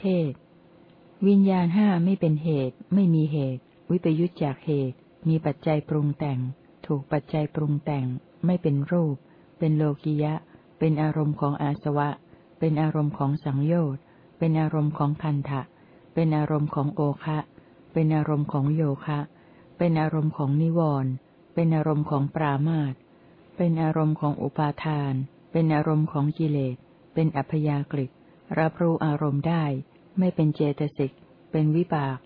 เทศ วิญญาณห้าไม่เป็นเหตุ ไม่มีเหตุ วิปยุจจากเหตุ มีปัจจัยปรุงแต่ง ถูกปัจจัยปรุงแต่ง ไม่เป็นรูป เป็นโลกิยะ เป็นอารมณ์ของอาสวะ เป็นอารมณ์ของสังโยชน์ เป็นอารมณ์ของคันทะเป็นอารมณ์ของโอคะ เป็นอารมณ์ของโยคะ เป็นอารมณ์ของนิวรณ์เป็นอารมณ์ของปรามาตเป็นอารมณ์ของอุปาทาน เป็นอารมณ์ของกิเลส เป็นอัพยากฤิรับรู้อารมณ์ได้ ไม่เป็นเจตสิก เป็นวิบาก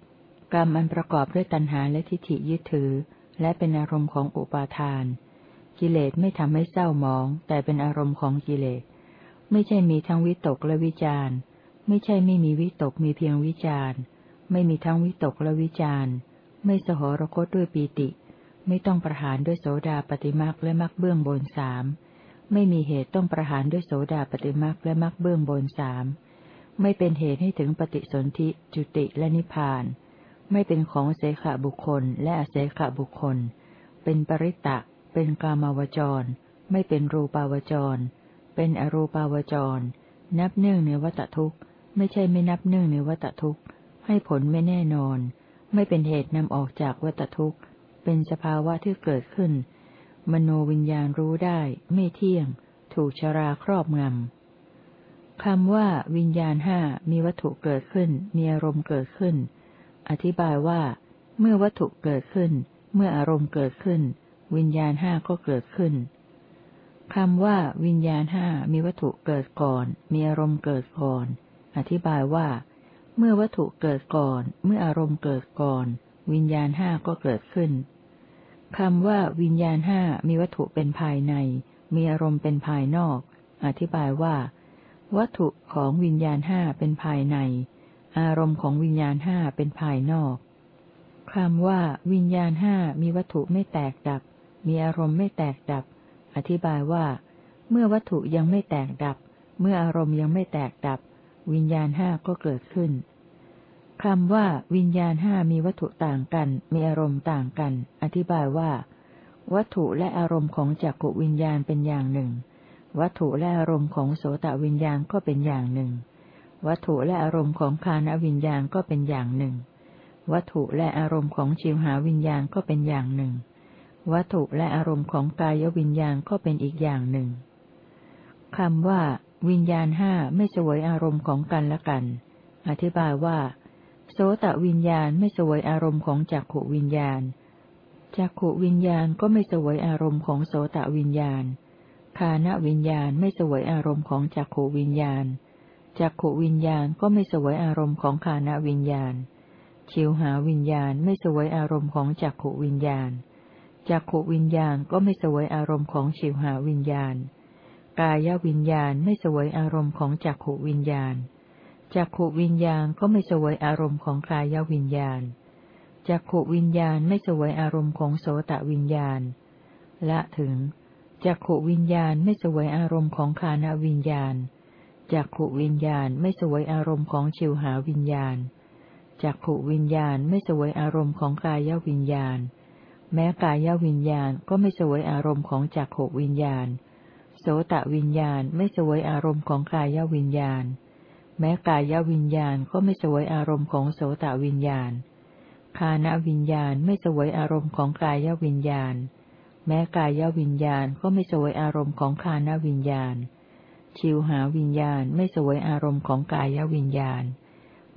กรรมอันประกอบด้วยตัณหาและทิฏฐิยึดถือ และเป็นอารมณ์ของอุปาทาน กิเลสไม่ทำให้เศร้าหมอง แต่เป็นอารมณ์ของกิเลส ไม่ใช่มีทั้งวิตกและวิจารไม่ใช่ไม่มีวิตกมีเพียงวิจารไม่มีทั้งวิตกและวิจารไม่สหรคตด้วยปีติ ไม่ต้องประหารด้วยโสดาปฏิมักและมักเบื้องบนสามไม่มีเหตุต้องประหารด้วยโสดาปฏิมักและมักเบื้องบนสาม ไม่เป็นเหตุให้ถึงปฏิสนธิจุติและนิพพาน ไม่เป็นของเสขบุคคลและอเสขบุคคล เป็นปริตตะ เป็นกามาวจร ไม่เป็นรูปาวจร เป็นอรูปาวจร นับเนื่องในวัตทุกข์ ไม่ใช่ไม่นับเนื่องในวัตทุกข์ ให้ผลไม่แน่นอน ไม่เป็นเหตุนำออกจากวัตทุกข์ เป็นสภาวะที่เกิดขึ้น มโนวิญญาณรู้ได้ ไม่เที่ยง ถูกชราครอบงำ คำว่าวิญญาณห้ามีวัตถุเกิดขึ้น มีอารมณ์เกิดขึ้น อธิบายว่า เมื่อวัตถุเกิดขึ้น เมื่ออารมณ์เกิดขึ้น วิญญาณห้าก็เกิดขึ้นคำว่าวิญญาณห้ามีวัตถุเกิดก่อน มีอารมณ์เกิดก่อน อธิบายว่า เมื่อวัตถุเกิดก่อน เมื่ออารมณ์เกิดก่อน วิญญาณห้าก็เกิดขึ้นคำว่าวิญญาณห้ามีวัตถุเป็นภายใน มีอารมณ์เป็นภายนอก อธิบายว่า วัตถุของวิญญาณห้าเป็นภายใน อารมณ์ของวิญญาณห้าเป็นภายนอกคำว่า วิญญาณห้ามีวัตถุไม่แตกดับ มีอารมณ์ไม่แตกดับ อธิบายว่า เมื่อวัตถุยังไม่แตกดับ เมื่ออารมณ์ยังไม่แตกดับ วิญญาณห้าก็เกิดขึ้นคำว่า วิญญาณห้ามีวัตถุต่างกัน มีอารมณ์ต่างกัน อธิบายว่า วัตถุและอารมณ์ของจักขุวิญญาณเป็นอย่างหนึ่ง วัตถุและอารมณ์ของโสตวิญญาณก็เป็นอย่างหนึ่ง วัตถุและอารมณ์ของคานวิญญาณก็เป็นอย่างหนึ่ง วัตถุและอารมณ์ของชิวหาวิญญาณก็เป็นอย่างหนึ่ง วัตถุและอารมณ์ของกายวิญญาณก็เป็นอีกอย่างหนึ่งคำว่า วิญญาณห้าไม่สวยอารมณ์ของกันและกัน อธิบายว่า โสตวิญญาณไม่สวยอารมณ์ของจักขวิญญาณจักขวิญญาณก็ไม่สวยอารมณ์ของโสตวิญญาณ คานวิญญาณไม่สวยอารมณ์ของจักขวิญญาณ จักขวิญญาณก็ไม่สวยอารมณ์ของคานวิญญาณ ชิวหาวิญญาณไม่สวยอารมณ์ของจักขวิญญาณ จักขวิญญาณก็ไม่สวยอารมณ์ของฉิวหาวิญญาณ กายวิญญาณไม่สวยอารมณ์ของจักขวิญญาณ จักขวิญญาณก็ไม่สวยอารมณ์ของกายวิญญาณ จักขวิญญาณไม่สวยอารมณ์ของโสตวิญญาณ ละถึง จักขวิญญาณไม่สวยอารมณ์ของคานวิญญาณ จักขวิญญาณไม่สวยอารมณ์ของชิวหาวิญญาณ จักขวิญญาณไม่สวยอารมณ์ของกายวิญญาณ แม้กายวิญญาณก็ไม่สวยอารมณ์ของจักขวิญญาณ โสตวิญญาณไม่สวยอารมณ์ของกายวิญญาณ แม้กายวิญญาณก็ไม่สวยอารมณ์ของโสตวิญญาณ คานวิญญาณไม่สวยอารมณ์ของกายวิญญาณ แม้กายวิญญาณก็ไม่สวยอารมณ์ของคานวิญญาณ ชิวหาวิญญาณไม่สวยอารมณ์ของกายวิญญาณ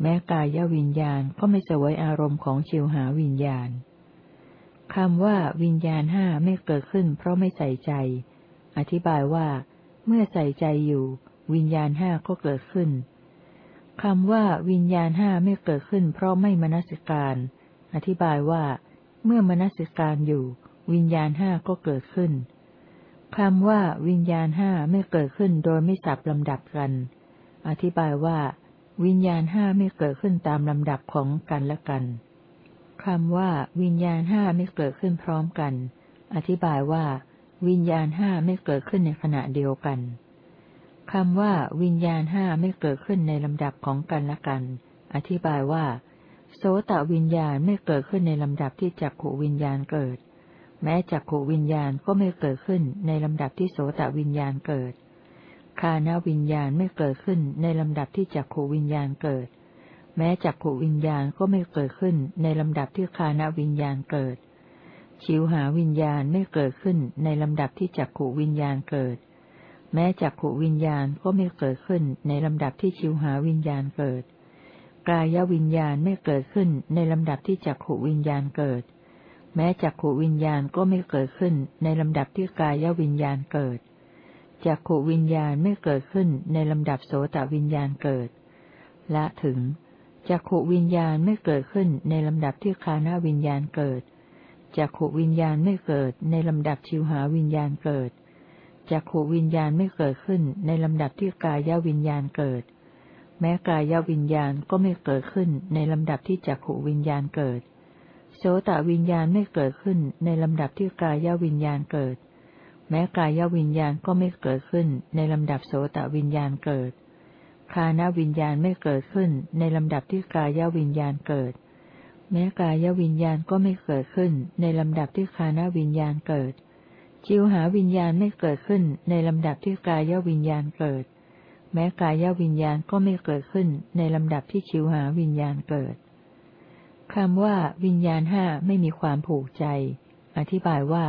แม้กายวิญญาณก็ไม่สวยอารมณ์ของชิวหาวิญญาณคำว่าวิญญาณห้าไม่เกิดขึ้น เพราะไม่ใส่ใจ อธิบายว่า เมื่อใส่ใจอยู่ วิญญาณห้าก็เกิดขึ้นคำว่าวิญญาณห้าไม่เกิดขึ้น เพราะไม่มนสิการ อธิบายว่า เมื่อมนสิการอยู่ วิญญาณห้าก็เกิดขึ้นคำว่าวิญญาณห้าไม่เกิดขึ้นโดยไม่สับลำดับกัน อธิบายว่า วิญญาณห้าไม่เกิดขึ้นตามลำดับของกันและกันคำว่าวิญญาณห้าไม่เกิดขึ้นพร้อมกัน อธิบายว่า วิญญาณห้าไม่เกิดขึ้นในขณะเดียวกันคำว่าวิญญาณห้าไม่เกิดขึ้นในลำดับของกันและกัน อธิบายว่า โสตวิญญาณไม่เกิดขึ้นในลำดับที่จักขวิญญาณเกิด แม้จักขวิญญาณก็ไม่เกิดขึ้นในลำดับที่โสตวิญญาณเกิด คานวิญญาณไม่เกิดขึ้นในลำดับที่จักขวิญญาณเกิด แม้จักขวิญญาณก็ไม่เกิดขึ้นในลำดับที่คานวิญญาณเกิด ชิวหาวิญญาณไม่เกิดขึ้นในลำดับที่จักขวิญญาณเกิด แม้จักขวิญญาณก็ไม่เกิดขึ้นในลำดับที่ชิวหาวิญญาณเกิด กายวิญญาณไม่เกิดขึ้นในลำดับที่จักขวิญญาณเกิด แม้จักขวิญญาณก็ไม่เกิดขึ้นในลำดับที่กายวิญญาณเกิด จักขวิญญาณไม่เกิดขึ้นในลำดับโสตวิญญาณเกิด ละถึง จักขวิญญาณไม่เกิดขึ้นในลำดับที่คานาวิญญาณเกิด จักขวิญญาณไม่เกิดในลำดับชิวหาวิญญาณเกิด จักขวิญญาณไม่เกิดขึ้นในลำดับที่กายวิญญาณเกิด แม้กายวิญญาณก็ไม่เกิดขึ้นในลำดับที่จักขวิญญาณเกิด โสตวิญญาณไม่เกิดขึ้นในลำดับที่กายวิญญาณเกิด แม้กายวิญญาณก็ไม่เกิดขึ้นในลำดับโสตวิญญาณเกิด คานวิญญาณไม่เกิดขึ้นในลำดับที่กายวิญญาณเกิด แม้กายวิญญาณก็ไม่เกิดขึ้นในลำดับที่คานวิญญาณเกิดจิวหาวิญญาณไม่เกิดขึ้นในลำดับที่กายวิญญาณเกิด แม้กายวิญญาณก็ไม่เกิดขึ้นในลำดับที่ชิวหาวิญญาณเกิด คำว่าวิญญาณห้าไม่มีความผูกใจ อธิบายว่า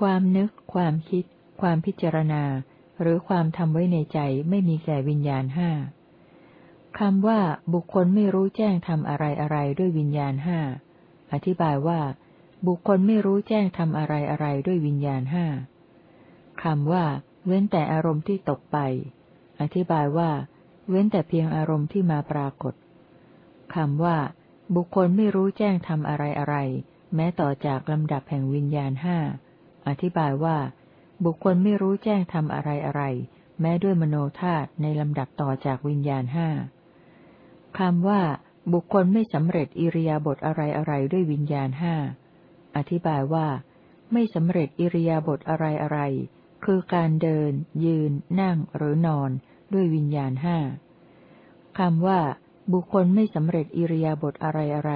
ความนึก ความคิด ความพิจารณา หรือความทำไว้ในใจไม่มีแก่วิญญาณห้าคำว่าบุคคลไม่รู้แจ้งทำอะไรอะไรด้วยวิญญาณห้าอธิบายว่า บุคคลไม่รู้แจ้งทำอะไรอะไรด้วยวิญญาณห้าคำว่า เว้นแต่อารมณ์ที่ตกไป อธิบายว่า เว้นแต่เพียงอารมณ์ที่มาปรากฏคำว่า บุคคลไม่รู้แจ้งทำอะไรอะไร แม้ต่อจากลำดับแห่งวิญญาณห้า อธิบายว่า บุคคลไม่รู้แจ้งทำอะไรอะไร แม้ด้วยมโนธาตุในลำดับต่อจากวิญญาณห้าคำว่า บุคคลไม่สำเร็จอิริยาบถอะไรอะไรด้วยวิญญาณห้า อธิบายว่า ไม่สำเร็จอิริยาบถอะไรอะไร คือการเดิน ยืน นั่งหรือนอน ด้วยวิญญาณห้าคำว่า บุคคลไม่สำเร็จอิริยาบถอะไรอะไร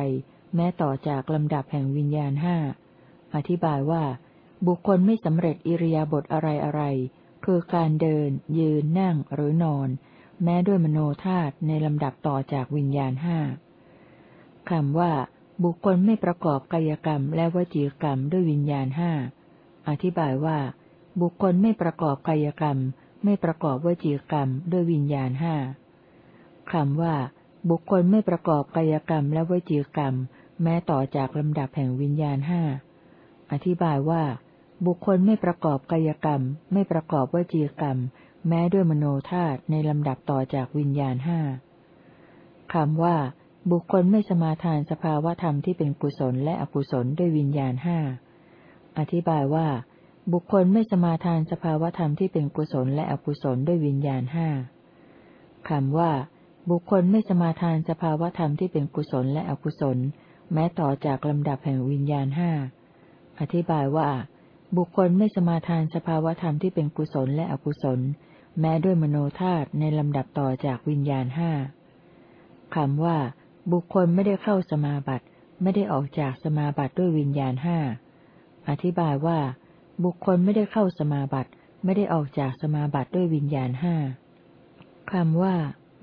แม้ต่อจากลำดับแห่งวิญญาณห้า อธิบายว่า บุคคลไม่สำเร็จอิริยาบถอะไรอะไร คือการเดิน ยืน นั่ง หรือนอน แม้ด้วยมโนธาตุในลำดับต่อจากวิญญาณห้าคำว่า บุคคลไม่ประกอบกายกรรมและวจีกรรมด้วยวิญญาณห้า อธิบายว่า บุคคลไม่ประกอบกายกรรม ไม่ประกอบวจีกรรมด้วยวิญญาณห้าคำว่า บุคคลไม่ประกอบกายกรรมและวจีกรรม แม้ต่อจากลำดับแห่งวิญญาณห้าอธิบายว่า บุคคลไม่ประกอบกายกรรม ไม่ประกอบวจีกรรม แม้ด้วยมโนธาตุในลำดับต่อจากวิญญาณห้าคำว่า บุคคลไม่สมาทานสภาวธรรมที่เป็นกุศลและอกุศลด้วยวิญญาณห้าอธิบายว่า บุคคลไม่สมาทานสภาวธรรมที่เป็นกุศลและอกุศลด้วยวิญญาณห้าคำว่า บุคคลไม่สมาทานสภาวธรรมที่เป็นกุศลและอกุศล แม้ต่อจากลำดับแห่งวิญญาณห้าอธิบายว่า บุคคลไม่สมาทานสภาวธรรมที่เป็นกุศลและอกุศล แม้ด้วยมโนธาตุในลำดับต่อจากวิญญาณห้าคำว่า บุคคลไม่ได้เข้าสมาบัติไม่ได้ออกจากสมาบัติด้วยวิญญาณห้าอธิบายว่า บุคคลไม่ได้เข้าสมาบัติไม่ได้ออกจากสมาบัติด้วยวิญญาณห้าคำว่า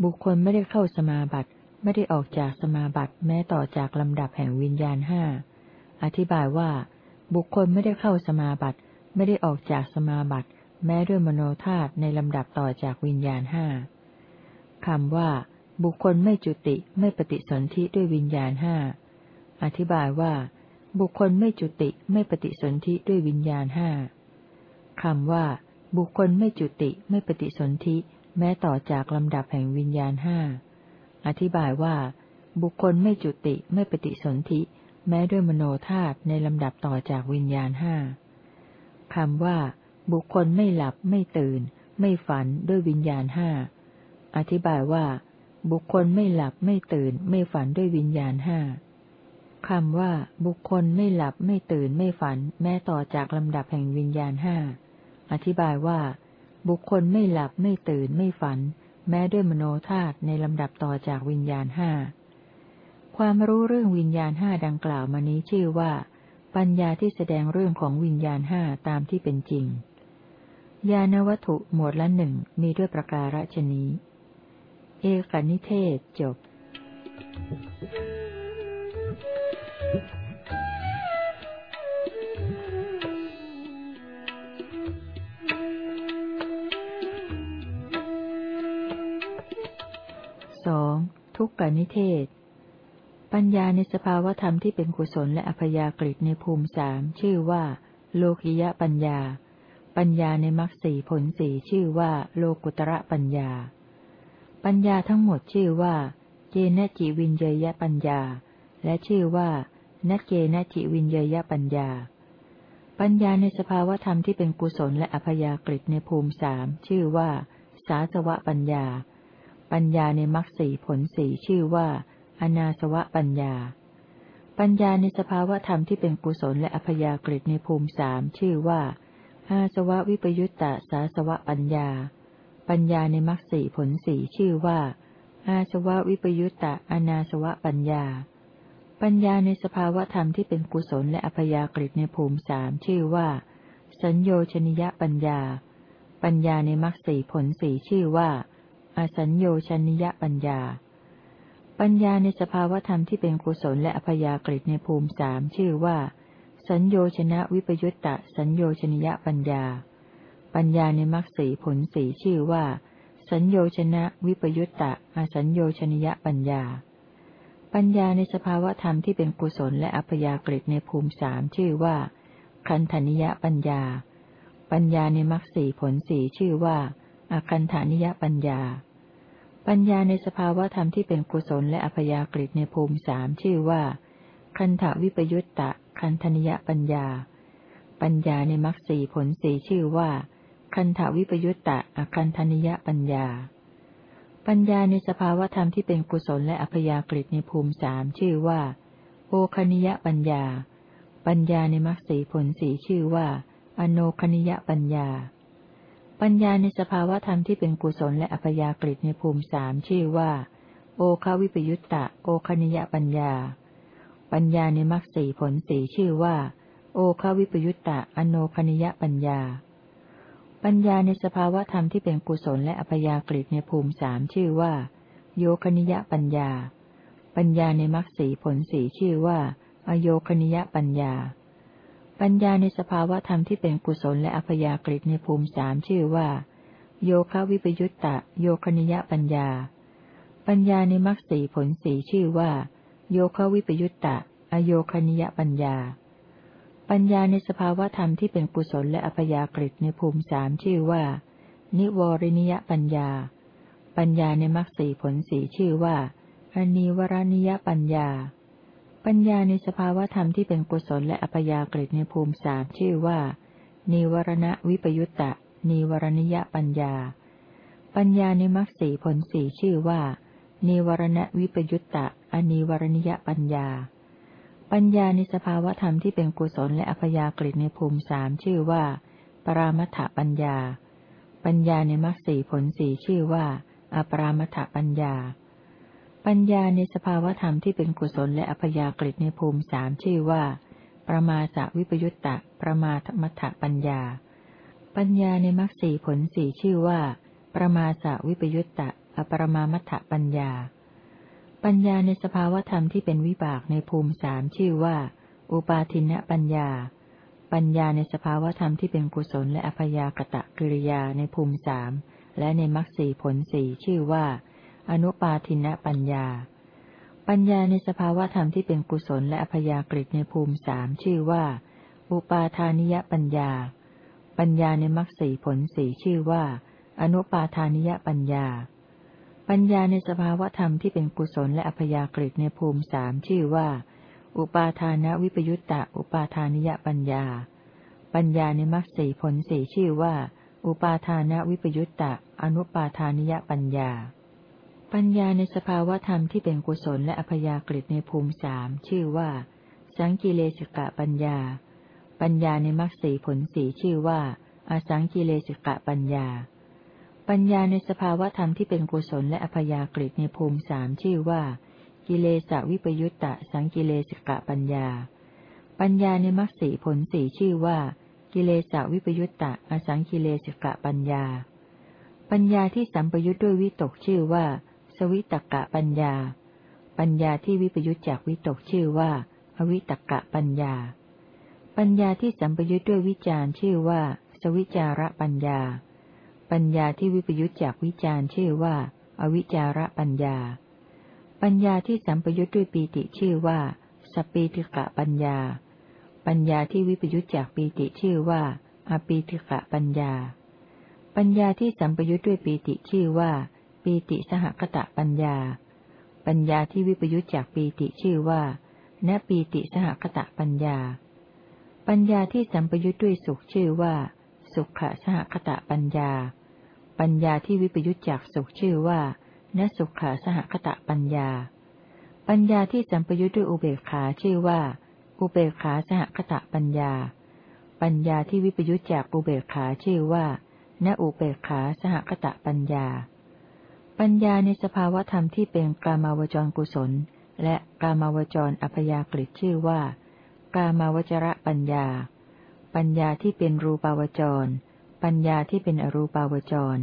บุคคลไม่ได้เข้าสมาบัติ ไม่ได้ออกจากสมาบัติแม้ต่อจากลำดับแห่งวิญญาณห้า อธิบายว่า บุคคลไม่ได้เข้าสมาบัติ ไม่ได้ออกจากสมาบัติ แม้ด้วยมโนธาตุในลำดับต่อจากวิญญาณห้าคำว่า บุคคลไม่จุติไม่ปฏิสนธิด้วยวิญญาณห้า อธิบายว่า บุคคลไม่จุติไม่ปฏิสนธิด้วยวิญญาณห้าคำว่า บุคคลไม่จุติไม่ปฏิสนธิ แม้ต่อจากลำดับแห่งวิญญาณห้า อธิบายว่า บุคคลไม่จุติไม่ปฏิสนธิ แม้ด้วยมโนธาตุในลำดับต่อจากวิญญาณห้าคำว่า บุคคลไม่หลับไม่ตื่น ไม่ฝันด้วยวิญญาณห้า อธิบายว่า บุคคลไม่หลับไม่ตื่น ไม่ฝันด้วยวิญญาณห้าคำว่า บุคคลไม่หลับไม่ตื่นไม่ฝัน แม้ต่อจากลำดับแห่งวิญญาณห้าอธิบายว่า บุคคลไม่หลับไม่ตื่นไม่ฝัน แม้ด้วยมโนธาตุในลำดับต่อจากวิญญาณห้าความรู้เรื่องวิญญาณห้าดังกล่าวมานี้ชื่อว่า ปัญญาที่แสดงเรื่องของวิญญาณห้าตามที่เป็นจริง ญาณวัตถุหมวดละหนึ่งมีด้วยประการฉนี้ เอกนิเทศจบส ทุกกนิเทศ ปัญญาในสภาวธรรมที่เป็นกุศลและอัพยากฤิในภูมิสามชื่อว่า โลกิยะปัญญา ปัญญาในมรรคสี่ผลสี่ชื่อว่า โลกุตระปัญญา ปัญญาทั้งหมดชื่อว่า เจนจิวินเยยปัญญา และชื่อว่านัเกนจิวินเยยปัญญา ปัญญาในสภาวธรรมที่เป็นกุศลและอัพยากฤิในภูมิสามชื่อว่า สาสวะปัญญา ปัญญาในมรรคสีผลสีชื่อว่า อนาสวะปัญญา ปัญญาในสภาวะธรรมที่เป็นกุศลและอัพยากฤิในภูมิสามชื่อว่า อาสวะวิปยุตตาสาสวะปัญญา ปัญญาในมรรคสีผลสีชื่อว่า อาสวะวิปยุตตาอนาสวะปัญญา ปัญญาในสภาวะธรรมที่เป็นกุศลและอัพยากฤิในภูมิสามชื่อว่า สัญโยชนิยปัญญา ปัญญาในมรรคสีผลสีชื่อว่า อสัญโยชนิยปัญญา ปัญญาในสภาวธรรมที่เป็นกุศลและอภยากฤิในภูมิสามชื่อว่า สัญโยชนะวิปยุตตะสัญโยชนิยปัญญา ปัญญาในมรรคสีผลสีชื่อว่า สัญโยชนะวิปยุตตะอสัญโยชนิยปัญญา ปัญญาในสภาวธรรมที่เป็นกุศลและอัพยากฤิในภูมิสามชื่อว่า คันธนิยปัญญา ปัญญาในมรรคสีผลสีชื่อว่า อคันธานิยปัญญา ปัญญาในสภาวะธรรมที่เป็นกุศลและอัพยากฤิในภูมิสามชื่อว่า คันธวิปยุตตะ คันธนิยปัญญา ปัญญาในมรรคสีผลสีชื่อว่า คันธวิปยุตตะอคันธนิยปัญญา ปัญญาในสภาวะธรรมที่เป็นกุศลและอัพยากฤิในภูมิสามชื่อว่าโอคณิยปัญญา ปัญญาในมรรคสีผลสีชื่อว่า อโนคณิยปัญญา ปัญญาในสภาวธรรมที่เป็นกุศลและอัพยากฤิในภูมิสามชื่อว่า โอคาวิปยุตตะ โอคณิยปัญญา ปัญญาในมรรคสีผลสีชื่อว่า โอคาวิปยุตตะอโนคณิยปัญญา ปัญญาในสภาวธรรมที่เป็นกุศลและอัพยากฤิในภูมิสามชื่อว่า โยคณิยปัญญา ปัญญาในมรรคสีผลสีชื่อว่า อโยคณิยปัญญา ปัญญาในสภาวะธรรมที่เป็นกุศลและอัพยากฤิในภูมิสามชื่อว่า โยคะวิปยุตตะ โยคณิยปัญญา ปัญญาในมรรคสีผลสีชื่อว่า โยคะวิปยุตตะ อโยคณิยปัญญา ปัญญาในสภาวะธรรมที่เป็นกุศลและอัพยากฤิในภูมิสามชื่อว่า นิวรินิยปัญญา ปัญญาในมรรคสีผลสีชื่อว่าอนิวรณิยปัญญา ปัญญาในสภาวธรรมที่เป็นกุศลและอัยากฤิในภูมิสามชื่อว่า นิวรณวิปยุตตะ นิวรณิยปัญญา ปัญญาในมรรคสีผลสีชื่อว่า นิวรณวิปยุตตะอนิวรณิยปัญญา ปัญญาในสภาวธรรมที่เป็นกุศลและอัพยากฤิในภูมิสามชื่อว่า ปรามัถปัญญา ปัญญาในมรรคสีผลสีชื่อว่า อปรามัถปัญญา ปัญญาในสภาวธรรมที่เป็นกุศลและอัพยากฤิในภูมิสามชื่อว่า ประมาสวิปยุตตะ ประมาธมัถปัญญา ปัญญาในมรรคสี่ผลสี่ชื่อว่า ประมาสวิปยุตตะ อปรมามัถปัญญา ปัญญาในสภาวธรรมที่เป็นวิบากในภูมิสามชื่อว่า อุปาทินปัญญา ปัญญาในสภาวธรรมที่เป็นกุศลและอัพยากตะกิริยาในภูมิสามและในมรรคสี่ผลสี่ชื่อว่า อนุปาทินปัญญา ปัญญาในสภาวธรรมที่เป็นกุศลและอภยากฤิในภูมิสามชื่อว่า อุปาทานิยปัญญา ปัญญาในมรรคสีผลสีชื่อว่า อนุปาทานิยปัญญา ปัญญาในสภาวธรรมที่เป็นกุศลและอภยากฤิในภูมิสามชื่อว่า อุปาทานวิปยุตตะอุปาทานิยปัญญา ปัญญาในมรรคสีผลสีชื่อว่า อุปาทานวิปยุตตะอนุปาทานิยปัญญา ปัญญาในสภาวธรรมที่เป็นกุศลและอัยากฤิในภูมิสามชื่อว่า สังกิเลสกะปัญญา ปัญญาในมรรคสีผลสีชื่อว่า อาสังกิเลสกะปัญญา ปัญญาในสภาวธรรมที่เป็นกุศลและอัยากฤิในภูมิสามชื่อว่า กิเลสวิปยุตตะสังกิเลสกะปัญญา ปัญญาในมรรคสีผลสีชื่อว่า กิเลสวิปยุตตะอสังกิเลสกะปัญญา ปัญญาที่สัมปยุตด้วยวิตกชื่อว่า วิตกะปัญญา ปัญญาที่วิปยุตจากวิตกชื่อว่า อวิตกะปัญญา ปัญญาที่สัมปยุตด้วยวิจารชื่อว่า สวิจาระปัญญา ปัญญาที่วิปยุตจากวิจารชื่อว่า อวิจาระปัญญา ปัญญาที่สัมปยุตด้วยปีติชื่อว่า สปีติกะปัญญา ปัญญาที่วิปยุจจากปีติชื่อว่า อปีติกะปัญญา ปัญญาที่สัมปยุจด้วยปีติชื่อว่า ปีติสหกตะปัญญา ปัญญาที่วิปยุจจากปีติชื่อว่าณปีติสหกตะปัญญา ปัญญาที่สัมปยุจด้วยสุขชื่อว่า สุขะสหกตะปัญญา ปัญญาที่วิปยุจจากสุขชื่อว่าณสุขะสหกตะปัญญา ปัญญาที่สัมปยุจด้วยอุเบกขาชื่อว่า อุเบกขาสหคตะปัญญา ปัญญาที่วิปยุจจากอุเบกขาชื่อว่าณอุเบกขาสหคตะปัญญา ปัญญาในสภาวธรรมที่เป็นกามาวจรกุศล และกามาวจรอัพยากฤิชื่อว่า กามาวจระปัญญา ปัญญาที่เป็นรูปาวจร ปัญญาที่เป็นอรูปาวจร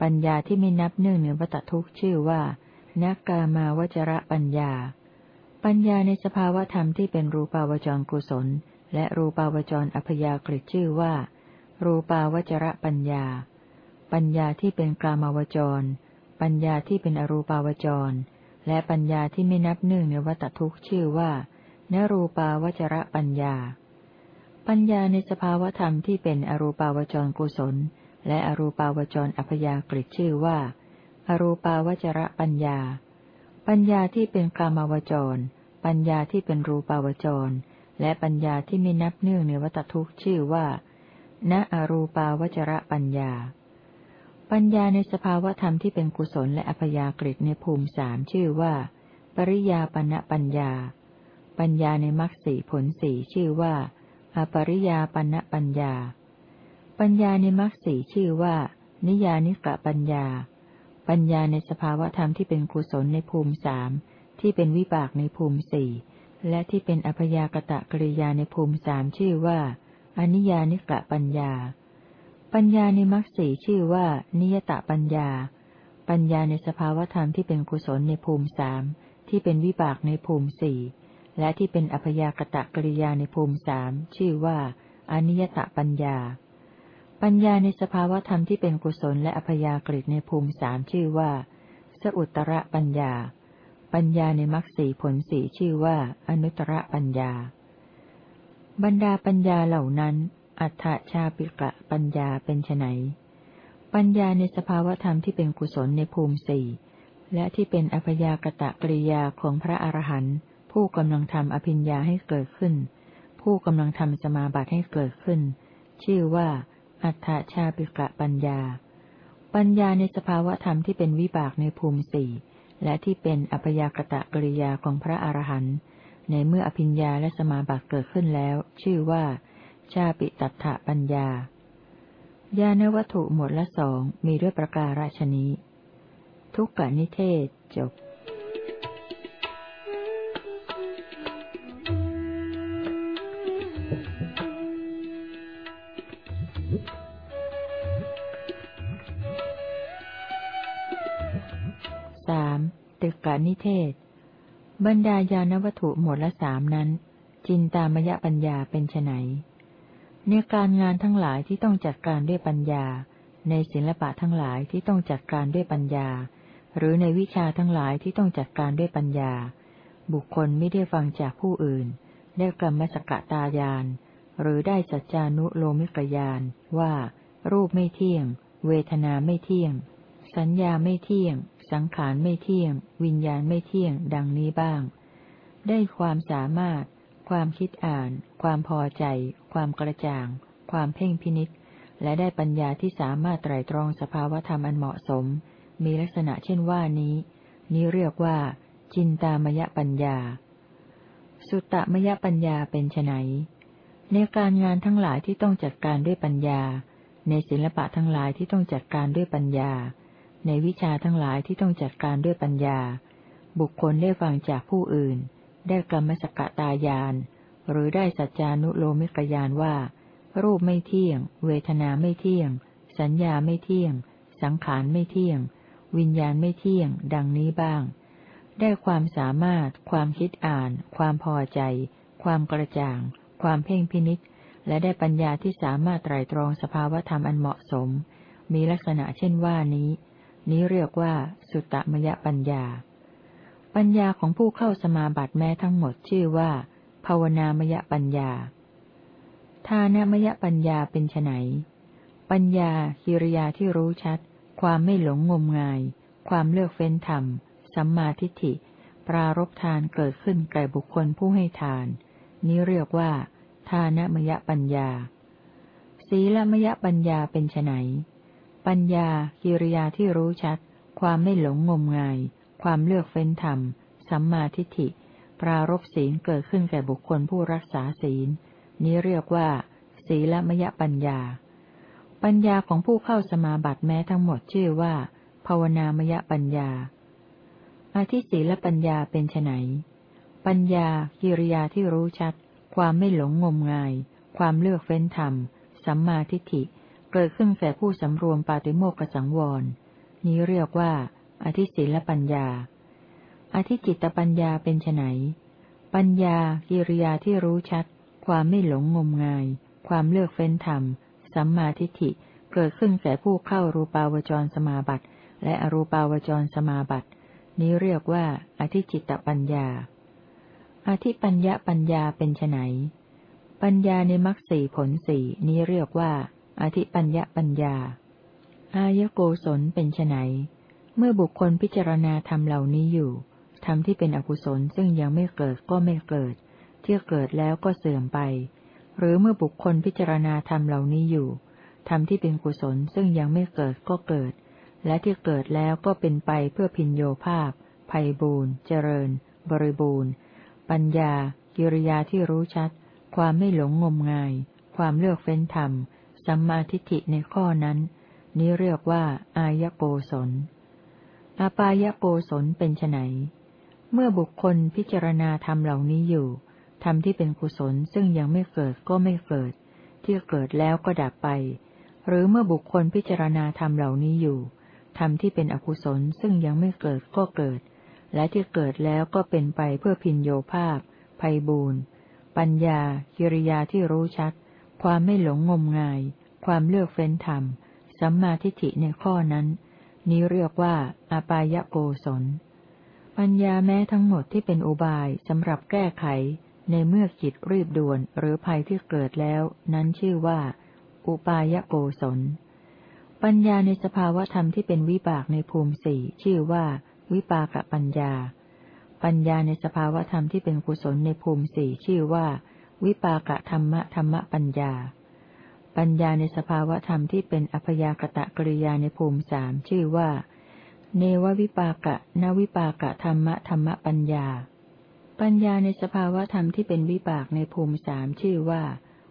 ปัญญาที่ไม่นับเนื่องเหนือวัตทุกชื่อว่านักกามาวจระปัญญา ปัญญาในสภาวธรรมที่เป็นรูปาวจรกุศล และรูปาวจรอัพยากฤิชื่อว่า รูปาวจระปัญญา ปัญญาที่เป็นกลามาวจร ปัญญาที่เป็นอรูปาวจร และปัญญาที่ไม่นับหนึ่งในวัตทุกข์ชื่อว่านรูปาวจระปัญญา ปัญญาในสภาวธรรมที่เป็นอรูปาวจรกุศล และอรูปาวจรอัพยากฤิชื่อว่า อรูปาวจระปัญญา ปัญญาที่เป็นกามาวจร ปัญญาที่เป็นรูปาวจร และปัญญาที่ไม่นับเนื่องในวัตทุกข์ชื่อว่า ณอรูปาวจระปัญญา ปัญญาในสภาวธรรมที่เป็นกุศลและอัพยากฤิในภูมิสามชื่อว่า ปริยาปณะปัญญา ปัญญาในมรรคสีผลสีชื่อว่า อปริยาปณะปัญญา ปัญญาในมรรคสีชื่อว่า นิยานิกะปัญญา ปัญญาในสภาวธรรมที่เป็นกุศลในภูมิสามที่เป็นวิบากในภูมิสี่และที่เป็นอภยากตะกริยาในภูมิสามชื่อว่าอนิยานิกะปัญญา ปัญญาในมรรคสี่ชื่อว่า นิยตะปัญญา ปัญญาในสภาวธรรมที่เป็นกุศลในภูมิสามที่เป็นวิบากในภูมิสี่และที่เป็นอภยากตะกริยาในภูมิสามชื่อว่า อนิยตะปัญญา ปัญญาในสภาวธรรมที่เป็นกุศลและอัพยากฤิในภูมิสามชื่อว่า สอุตระปัญญา ปัญญาในมรรคสีผลสีชื่อว่า อนุตระปัญญา บรรดาปัญญาเหล่านั้น อัฏฐชาปิกะปัญญาเป็นไนปัญญาในสภาวธรรมที่เป็นกุศลในภูมิสี่และที่เป็นอัพยากตะกริยาของพระอรหันต์ผู้กำลังทำอภิญญาให้เกิดขึ้น ผู้กำลังทำสมาบัติให้เกิดขึ้น ชื่อว่า อัฏฐชาปิกะปัญญา ปัญญาในสภาวธรรมที่เป็นวิบากในภูมิสี่และที่เป็นอัพยากตะกริยาของพระอรหันต์ในเมื่ออภิญญาและสมาบัติเกิดขึ้นแล้ว ชื่อว่า ชาปิตัฏฐปัญญา ญาณวัตถุหมดละสองมีด้วยประการฉนี้ ทุกกนิเทศจบกานิเทศ บรรดาญาณวัตถุหมดละสามนั้น จินตามยปัญญาเป็นไน ในการงานทั้งหลายที่ต้องจัดการด้วยปัญญา ในศิลปะทั้งหลายที่ต้องจัดการด้วยปัญญา หรือในวิชาทั้งหลายที่ต้องจัดการด้วยปัญญา บุคคลไม่ได้ฟังจากผู้อื่น ได้กรรมสกตายาน หรือได้สัจจานุโลมิกยานว่า รูปไม่เที่ยง เวทนาไม่เที่ยง สัญญาไม่เที่ยง สังขารไม่เที่ยง วิญญาณไม่เที่ยง ดังนี้บ้าง ได้ความสามารถ ความคิดอ่าน ความพอใจ ความกระจ่าง ความเพ่งพินิษและได้ปัญญาที่สามารถไตรตรองสภาวธรรมอันเหมาะสม มีลักษณะเช่นว่านี้ นี้เรียกว่า จินตามยปัญญา สุตตมยปัญญาเป็นไนในการงานทั้งหลายที่ต้องจัดการด้วยปัญญา ในศิลปะทั้งหลายที่ต้องจัดการด้วยปัญญา ในวิชาทั้งหลายที่ต้องจัดการด้วยปัญญา บุคคลได้ฟังจากผู้อื่น ได้กรรมสกตายาน หรือได้สัจจานุโลมิกยานว่า รูปไม่เที่ยง เวทนาไม่เที่ยง สัญญาไม่เที่ยง สังขารไม่เที่ยง วิญญาณไม่เที่ยง ดังนี้บ้าง ได้ความสามารถ ความคิดอ่าน ความพอใจ ความกระจ่าง ความเพ่งพินิษและได้ปัญญาที่สามารถไตรตรองสภาวธรรมอันเหมาะสม มีลักษณะเช่นว่านี้ นี้เรียกว่า สุตตมยปัญญา ปัญญาของผู้เข้าสมาบัติแม้ทั้งหมดชื่อว่า ภาวนามยปัญญา ทานมยปัญญาเป็นไนปัญญากิริยาที่รู้ชัด ความไม่หลงงมงาย ความเลือกเฟ้นธรรม สัมมาทิฏฐิ ปรารบทานเกิดขึ้นแก่บุคคลผู้ให้ทาน นี้เรียกว่า ทานมยปัญญา ศีลมยปัญญาเป็นไนปัญญากิริยาที่รู้ชัด ความไม่หลงงมงาย ความเลือกเฟ้นธรรม สัมมาทิฏฐิ ปรารบศีลเกิดขึ้นแก่บุคคลผู้รักษาศีล นี้เรียกว่า ศีลมยปัญญา ปัญญาของผู้เข้าสมาบัติแม้ทั้งหมดชื่อว่า ภาวนามยปัญญาอาทิศีลปัญญาเป็นไนปัญญากิริยาที่รู้ชัด ความไม่หลงงมงาย ความเลือกเฟ้นธรรม สัมมาทิฏฐิ เกิดขึ้นแก่ผู้สำรวมปาติโมกขสังวร นี้เรียกว่า อธิศีลปัญญา อธิจิตปัญญาเป็นไนปัญญากิริยาที่รู้ชัด ความไม่หลงงมงาย ความเลือกเฟ้นธรรม สัมมาทิฏฐิเกิดขึ้นแก่ผู้เข้ารูปาวจรสมาบัติ และอรูปาวจรสมาบัติ นี้เรียกว่า อธิจิตปัญญา อธิปัญญาปัญญาเป็นไนปัญญาในมรรคสี่ผลสี่นี้เรียกว่า อธิปัญญาปัญญา อายโกศลเป็นไน เมื่อบุคคลพิจารณาธรรมเหล่านี้อยู่ธรรมที่เป็นอกุศลซึ่งยังไม่เกิดก็ไม่เกิด ที่เกิดแล้วก็เสื่อมไป หรือเมื่อบุคคลพิจารณาธรรมเหล่านี้อยู่ธรรมที่เป็นกุศลซึ่งยังไม่เกิดก็เกิด และที่เกิดแล้วก็เป็นไปเพื่อพินโยภาพภัยบูรณ์เจริญ บริบูรณ์ ปัญญา กิริยาที่รู้ชัด ความไม่หลงงมงาย ความเลือกเฟ้นธรรม สัมมาทิฏฐิในข้อนั้น นี้เรียกว่า อายโกศล อาปายโกศลเป็นไนเมื่อบุคคลพิจารณาธรรมเหล่านี้อยู่ ธรรมที่เป็นกุศลซึ่งยังไม่เกิดก็ไม่เกิด ที่เกิดแล้วก็ดับไป หรือเมื่อบุคคลพิจารณาธรรมเหล่านี้อยู่ ธรรมที่เป็นอกุศลซึ่งยังไม่เกิดก็เกิด และที่เกิดแล้วก็เป็นไปเพื่อพินโยภาพ ภัยบูนปัญญา กิริยาที่รู้ชัด ความไม่หลงงมงาย ความเลือกเฟ้นธรรม สัมมาทิฏฐิในข้อนั้น นี้เรียกว่าอาปายโกศล ปัญญาแม้ทั้งหมดที่เป็นอุบายสำหรับแก้ไข ในเมื่อจิตรีบด่วนหรือภัยที่เกิดแล้ว นั้นชื่อว่า อุปายโกศล ปัญญาในสภาวะธรรมที่เป็นวิบากในภูมิสี่ชื่อว่า วิปากปัญญา ปัญญาในสภาวะธรรมที่เป็นกุศลในภูมิสี่ชื่อว่า วิปากธรรมะธรรมปัญญา ปัญญาในสภาวธรรมที่เป็นอัพยากตะกริยาในภูมิสามชื่อว่า เนววิปากะนวิปากะธรรมะธรรมปัญญา ปัญญาในสภาวธรรมที่เป็นวิปากในภูมิสามชื่อว่า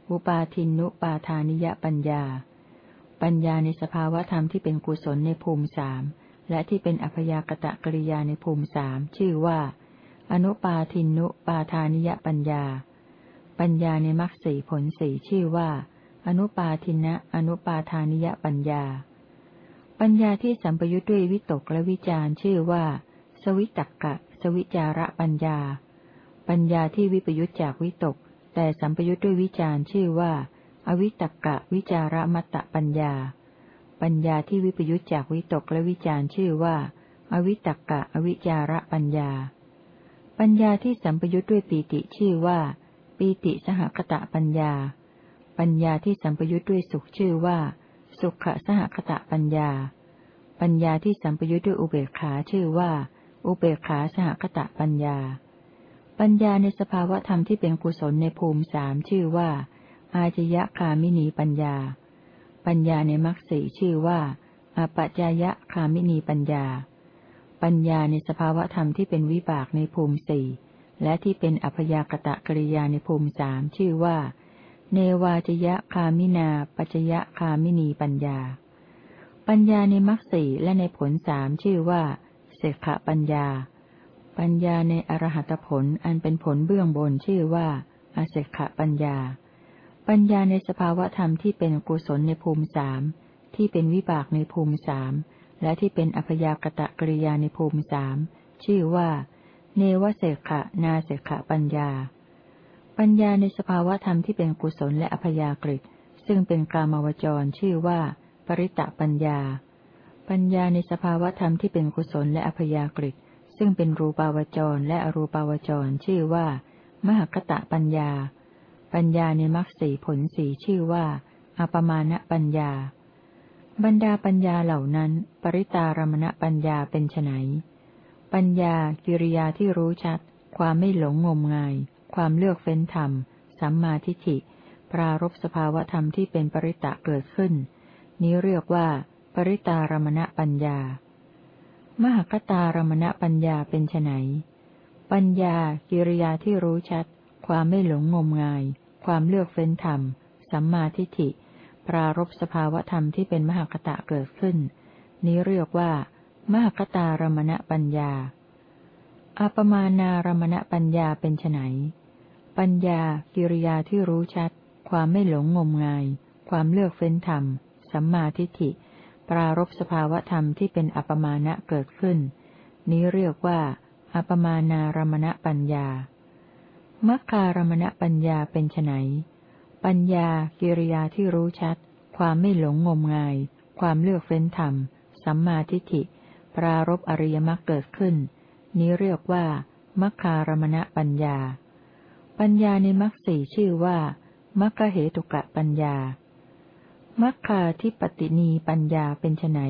อุปาทินุปาทานิยปัญญา ปัญญาในสภาวธรรมที่เป็นกุศลในภูมิสามและที่เป็นอัพยากตะกริยาในภูมิสามชื่อว่า อนุปาทินุปาทานิยปัญญา ปัญญาในมรรคสี่ผลสี่ชื่อว่า อนุปาทินะ อนุปาทานิยปัญญา ปัญญาที่สัมปยุทธ์ด้วยวิตกและวิจารชื่อว่า สวิตักกะ สวิจาระปัญญา ปัญญาที่วิปยุทธจากวิตก แต่สัมปยุทธ์ด้วยวิจารชื่อว่า อวิตักกะวิจาระมัตตปัญญา ปัญญาที่วิปยุจจากวิตกและวิจารชื่อว่า อวิตกกะอวิจาระปัญญา ปัญญาที่สัมปยุจด้วยปีติชื่อว่าปีติสหคตะปัญญา ปัญญาที่สัมปยุจด้วยสุขชื่อว่า สุขสหคตะปัญญา ปัญญาที่สัมปยุจด้วยอุเบกขาชื่อว่า อุเบกขาสหคตะปัญญา ปัญญาในสภาวธรรมที่เป็นกุศลในภูมิสามชื่อว่า อาจยะคามินีปัญญา ปัญญาในมรรคสี่ชื่อว่าอาปัจจายะคามินีปัญญา ปัญญาในสภาวธรรมที่เป็นวิบากในภูมิสี่และที่เป็นอัพยากตะกริยาในภูมิสามชื่อว่า เนวาจยะคามินา ปัจยะคามินีปัญญา ปัญญาในมรรคสี่และในผลสามชื่อว่าเสกขปัญญา ปัญญาในอรหัตผลอันเป็นผลเบื้องบนชื่อว่าอาเสกขปัญญา ปัญญาในสภาวะธรรมที่เป็นกุศลในภูมิสามที่เป็นวิบากในภูมิสามและที่เป็นอัพยากตะกริยาในภูมิสามชื่อว่า เนวเสขะนาเสขะปัญญา ปัญญาในสภาวธรรมที่เป็นกุศลและอัพยากฤิซึ่งเป็นกามวจรชื่อว่า ปริตะปัญญา ปัญญาในสภาวธรรมที่เป็นกุศลและอัพยากฤิซึ่งเป็นรูปาวจรและอรูปาวจรชื่อว่า มหคตะปัญญา ปัญญาในมรรคสีผลสีชื่อว่าอปมาณปัญญา บรรดาปัญญาเหล่านั้น ปริตารมณปัญญาเป็นไนปัญญากิริยาที่รู้ชัด ความไม่หลงงมงาย ความเลือกเฟ้นธรรม สัมมาทิฏฐิ ปรารบสภาวธรรมที่เป็นปริตะเกิดขึ้น นี้เรียกว่า ปริตารมณปัญญา มหคตารมณปัญญาเป็นไนปัญญากิริยาที่รู้ชัด ความไม่หลงงมงาย ความเลือกเฟ้นธรรม สัมมาทิฏฐิ ปรารบสภาวธรรมที่เป็นมหคตะเกิดขึ้น นี้เรียกว่า มหคตารมณปัญญาอปมานารมณปัญญาเป็นไน ปัญญา กิริยาที่รู้ชัด ความไม่หลงงมงาย ความเลือกเฟ้นธรรม สัมมาทิฏฐิ ปรารบสภาวธรรมที่เป็นอัปมาณะเกิดขึ้น นี้เรียกว่า อัปมานารมณปัญญามัคคารมณปัญญาเป็นไนปัญญา กิริยาที่รู้ชัด ความไม่หลงงมงาย ความเลือกเฟ้นธรรม สัมมาทิฏฐิ ปรารบอริยมรรคเกิดขึ้น นี้เรียกว่ามัคคารมณปัญญา ปัญญาในมรรคสี่ชื่อว่ามัคคเหตุกะปัญญา มัคคาที่ปฏินีปัญญาเป็นไน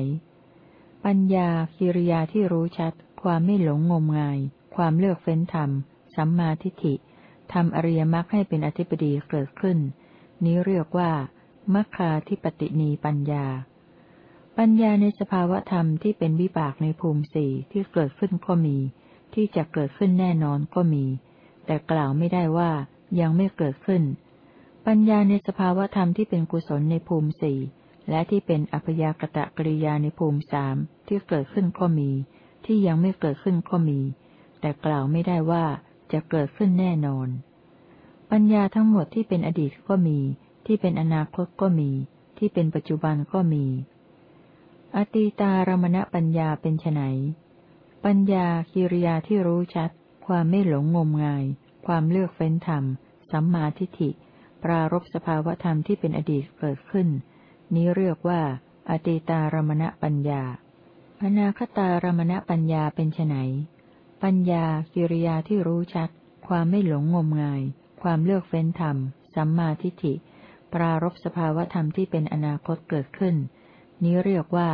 ปัญญากิริยาที่รู้ชัด ความไม่หลงงมงาย ความเลือกเฟ้นธรรม สัมมาทิฏฐิทำอริยมรรคให้เป็นอธิปดีเกิดขึ้น นี้เรียกว่ามัคคาที่ปฏินีปัญญา ปัญญาในสภาวะธรรมที่เป็นวิบากในภูมิสี่ที่เกิดขึ้นก็มี ที่จะเกิดขึ้นแน่นอนก็มี แต่กล่าวไม่ได้ว่ายังไม่เกิดขึ้น ปัญญาในสภาวธรรมที่เป็นกุศลในภูมิสี่และที่เป็นอัพยากตะกริยาในภูมิสามที่เกิดขึ้นก็มี ที่ยังไม่เกิดขึ้นก็มี แต่กล่าวไม่ได้ว่าจะเกิดขึ้นแน่นอน ปัญญาทั้งหมดที่เป็นอดีตก็มี ที่เป็นอนาคตก็มี ที่เป็นปัจจุบันก็มี อตีตารมณปัญญาเป็นไนปัญญากิริยาที่รู้ชัด ความไม่หลงงมงาย ความเลือกเฟ้นธรรม สัมมาทิฏฐิ ปรารบสภาวธรรมที่เป็นอดีตเกิดขึ้น นี้เรียกว่า อติตารมณปัญญา อนาคตารมณปัญญาเป็นไนปัญญากิริยาที่รู้ชัด ความไม่หลงงมงาย ความเลือกเฟ้นธรรม สัมมาทิฏฐิ ปรารบสภาวธรรมที่เป็นอนาคตเกิดขึ้น นี้เรียกว่า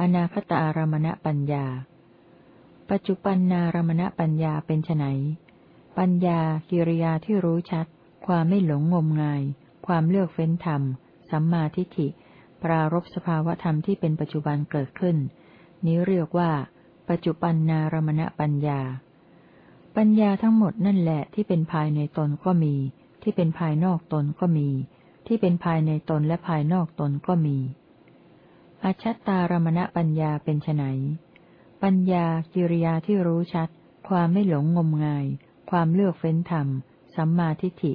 อนาคตารมณปัญญา ปัจจุปันนารมณปัญญาเป็นไนปัญญากิริยาที่รู้ชัด ความไม่หลงงมงาย ความเลือกเฟ้นธรรม สัมมาทิฏฐิ ปรารบสภาวธรรมที่เป็นปัจจุบันเกิดขึ้น นี้เรียกว่า ปัจจุบันนารมณปัญญา ปัญญาทั้งหมดนั่นแหละที่เป็นภายในตนก็มี ที่เป็นภายนอกตนก็มี ที่เป็นภายในตนและภายนอกตนก็มี อชัตตารมณปัญญาเป็นไน ปัญญากิริยาที่รู้ชัด ความไม่หลงงมงาย ความเลือกเฟ้นธรรม สัมมาทิฏฐิ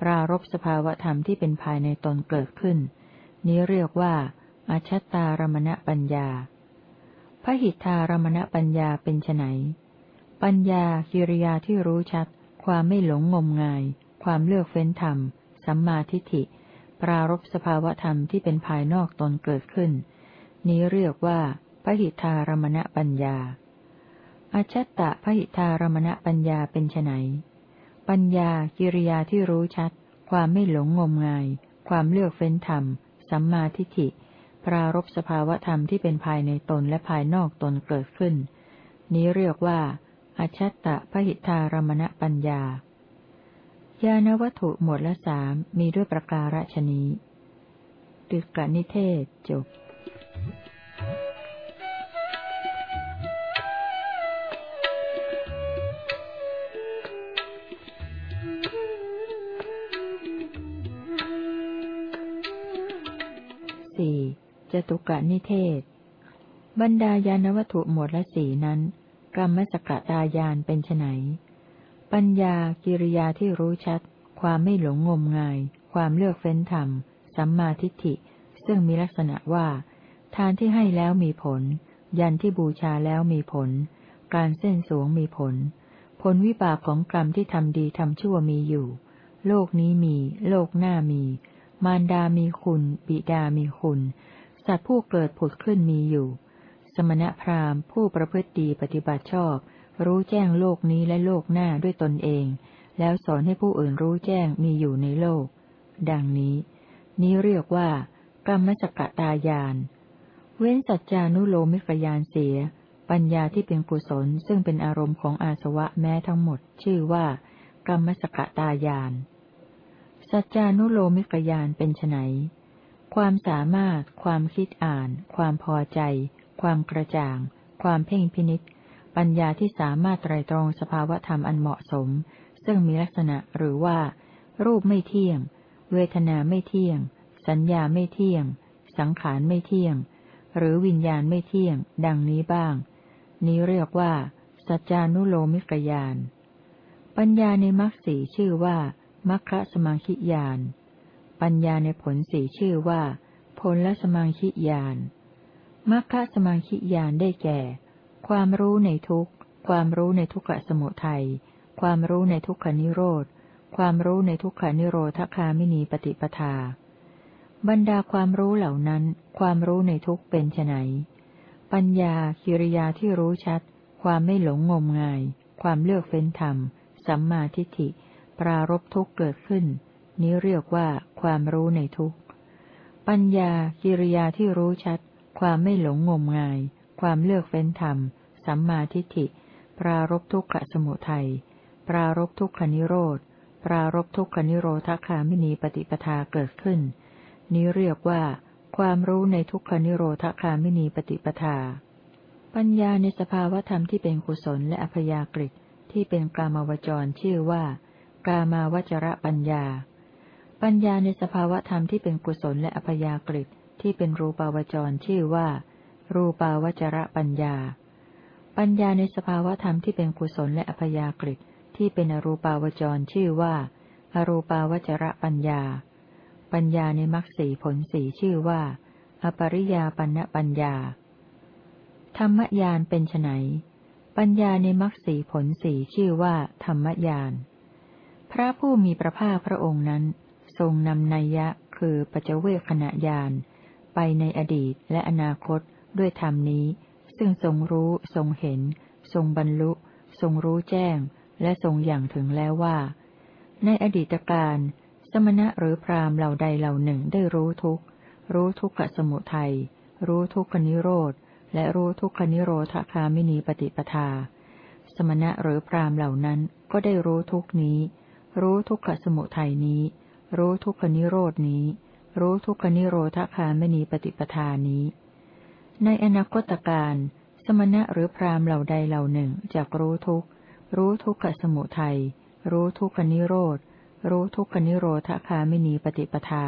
ปรารบสภาวธรรมที่เป็นภายในตนเกิดขึ้น นี้เรียกว่าอาชัตตารมณปัญญาพระหิทธารมณปัญญาเป็นไนปัญญากิริยาที่รู้ชัด ความไม่หลงงมงาย ความเลือกเฟ้นธรรม สัมมาทิฏฐิ ปรารบสภาวธรรมที่เป็นภายนอกตนเกิดขึ้น นี้เรียกว่า พระหิทธารมณปัญญาอาชัตตะพระหิทธารมณปัญญาเป็นไนปัญญากิริยาที่รู้ชัด ความไม่หลงงมงาย ความเลือกเฟ้นธรรม สัมมาทิฏฐิ ปรารบสภาวธรรมที่เป็นภายในตนและภายนอกตนเกิดขึ้น นี้เรียกว่าอัจฉตะพหิทารมณปัญญาญาณวัตถุหมวดละสามมีด้วยประการฉนี้ตึกกนิเทศจบ สี่จตุกะนิเทศ บรรดายานวัตถุหมวดละสี่นั้น กรรมสกตายานเป็นไนปัญญากิริยาที่รู้ชัด ความไม่หลงงมงาย ความเลือกเฟ้นธรรม สัมมาทิฏฐิ ซึ่งมีลักษณะว่า ทานที่ให้แล้วมีผล ยันที่บูชาแล้วมีผล การเส้นสวงมีผล ผลวิบากของกรรมที่ทำดีทำชั่วมีอยู่ โลกนี้มี โลกหน้ามี มารดามีคุณ บิดามีคุณ สัตว์ผู้เกิดผุดขึ้นมีอยู่ สมณพราหมณ์ผู้ประพฤติดีปฏิบัติชอบ รู้แจ้งโลกนี้และโลกหน้าด้วยตนเอง แล้วสอนให้ผู้อื่นรู้แจ้งมีอยู่ในโลก ดังนี้ นี้เรียกว่า กรรมสกตายาน เว้นสัจจานุโลมิกยานเสีย ปัญญาที่เป็นกุศลซึ่งเป็นอารมณ์ของอาสวะแม้ทั้งหมด ชื่อว่า กรรมสกตายาน สัจจานุโลมิกยานเป็นไนความสามารถ ความคิดอ่าน ความพอใจ ความกระจ่าง ความเพ่งพินิษปัญญาที่สามารถไตรตรองสภาวธรรมอันเหมาะสม ซึ่งมีลักษณะหรือว่า รูปไม่เที่ยง เวทนาไม่เที่ยง สัญญาไม่เที่ยง สังขารไม่เที่ยง หรือวิญญาณไม่เที่ยง ดังนี้บ้าง นี้เรียกว่า สัจจานุโลมิกยานปัญญาในมรรคสีชื่อว่า มัคคะสมังคิยาน ปัญญาในผลสีชื่อว่า ผลและสมังคิยานมัคคะสมังคิยานได้แก่ ความรู้ในทุกความรู้ในทุกขสมุทัย ความรู้ในทุกขนิโรธ ความรู้ในทุกขานิโรธคามินีปฏิปทา บรรดาความรู้เหล่านั้น ความรู้ในทุกเป็นไนปัญญาคิริยาที่รู้ชัด ความไม่หลงงมงาย ความเลือกเฟ้นธรรม สัมมาทิฏฐิ ปรารบทุกเกิดขึ้น นี้เรียกว่าความรู้ในทุกปัญญากิริยาที่รู้ชัด ความไม่หลงงมงาย ความเลือกเฟ้นธรรม สัมมาทิฏฐิ ปรารบทุกขสมุทัย ปรารบทุกขนิโรธ ปรารบทุกขนิโรธคามินีปฏิปทาเกิดขึ้น นี้เรียกว่า ความรู้ในทุกขนิโรธคามินีปฏิปทา ปัญญาในสภาวธรรมที่เป็นกุศลและอัพยากฤิที่เป็นกามวจรชื่อว่า กามาวจระปัญญา ปัญญาในสภาวธรรมที่เป็นกุศลและอัพยากฤิที่เป็นรูปาวจรชื่อว่า รูปาวจระปัญญา ปัญญาในสภาวธรรมที่เป็นกุศลและอัพยากฤิที่เป็นอรูปาวจรชื่อว่า อรูปาวจระปัญญา ปัญญาในมรรคสีผลสีชื่อว่า อปริยาปัญปัญญา ธรรมยานเป็นไนปัญญาในมรรคสีผลสีชื่อว่า ธรรมยาน ระผู้มีพระภาคพระองค์นั้น ทรงนำนัยยะคือปัจเวกขณะยานไปในอดีตและอนาคตด้วยธรรมนี้ ซึ่งทรงรู้ทรงเห็น ทรงบรรลุ ทรงรู้แจ้ง และทรงอย่างถึงแล้วว่า ในอดีตการ สมณะหรือพราหมณ์เหล่าใดเหล่าหนึ่งได้รู้ทุกรู้ทุกขสมุทัยรู้ทุกขนิโรธและรู้ทุกขนิโรธคามินีปฏิปทา สมณะหรือพราหมณ์เหล่านั้นก็ได้รู้ทุกนี้ รู้ทุกขสมุทัยนี้ รู้ทุกขนิโรดนี้ รู้ทุกขนิโรธคามินีปฏิปทานี้ ในอนาคตการ สมณะหรือพรามเหล่าใดเหล่าหนึ่งจากรู้ทุกรู้ทุกขสมุทัย รู้ทุกขนิโรธ รู้ทุกขนิโรธคามินีปฏิปทา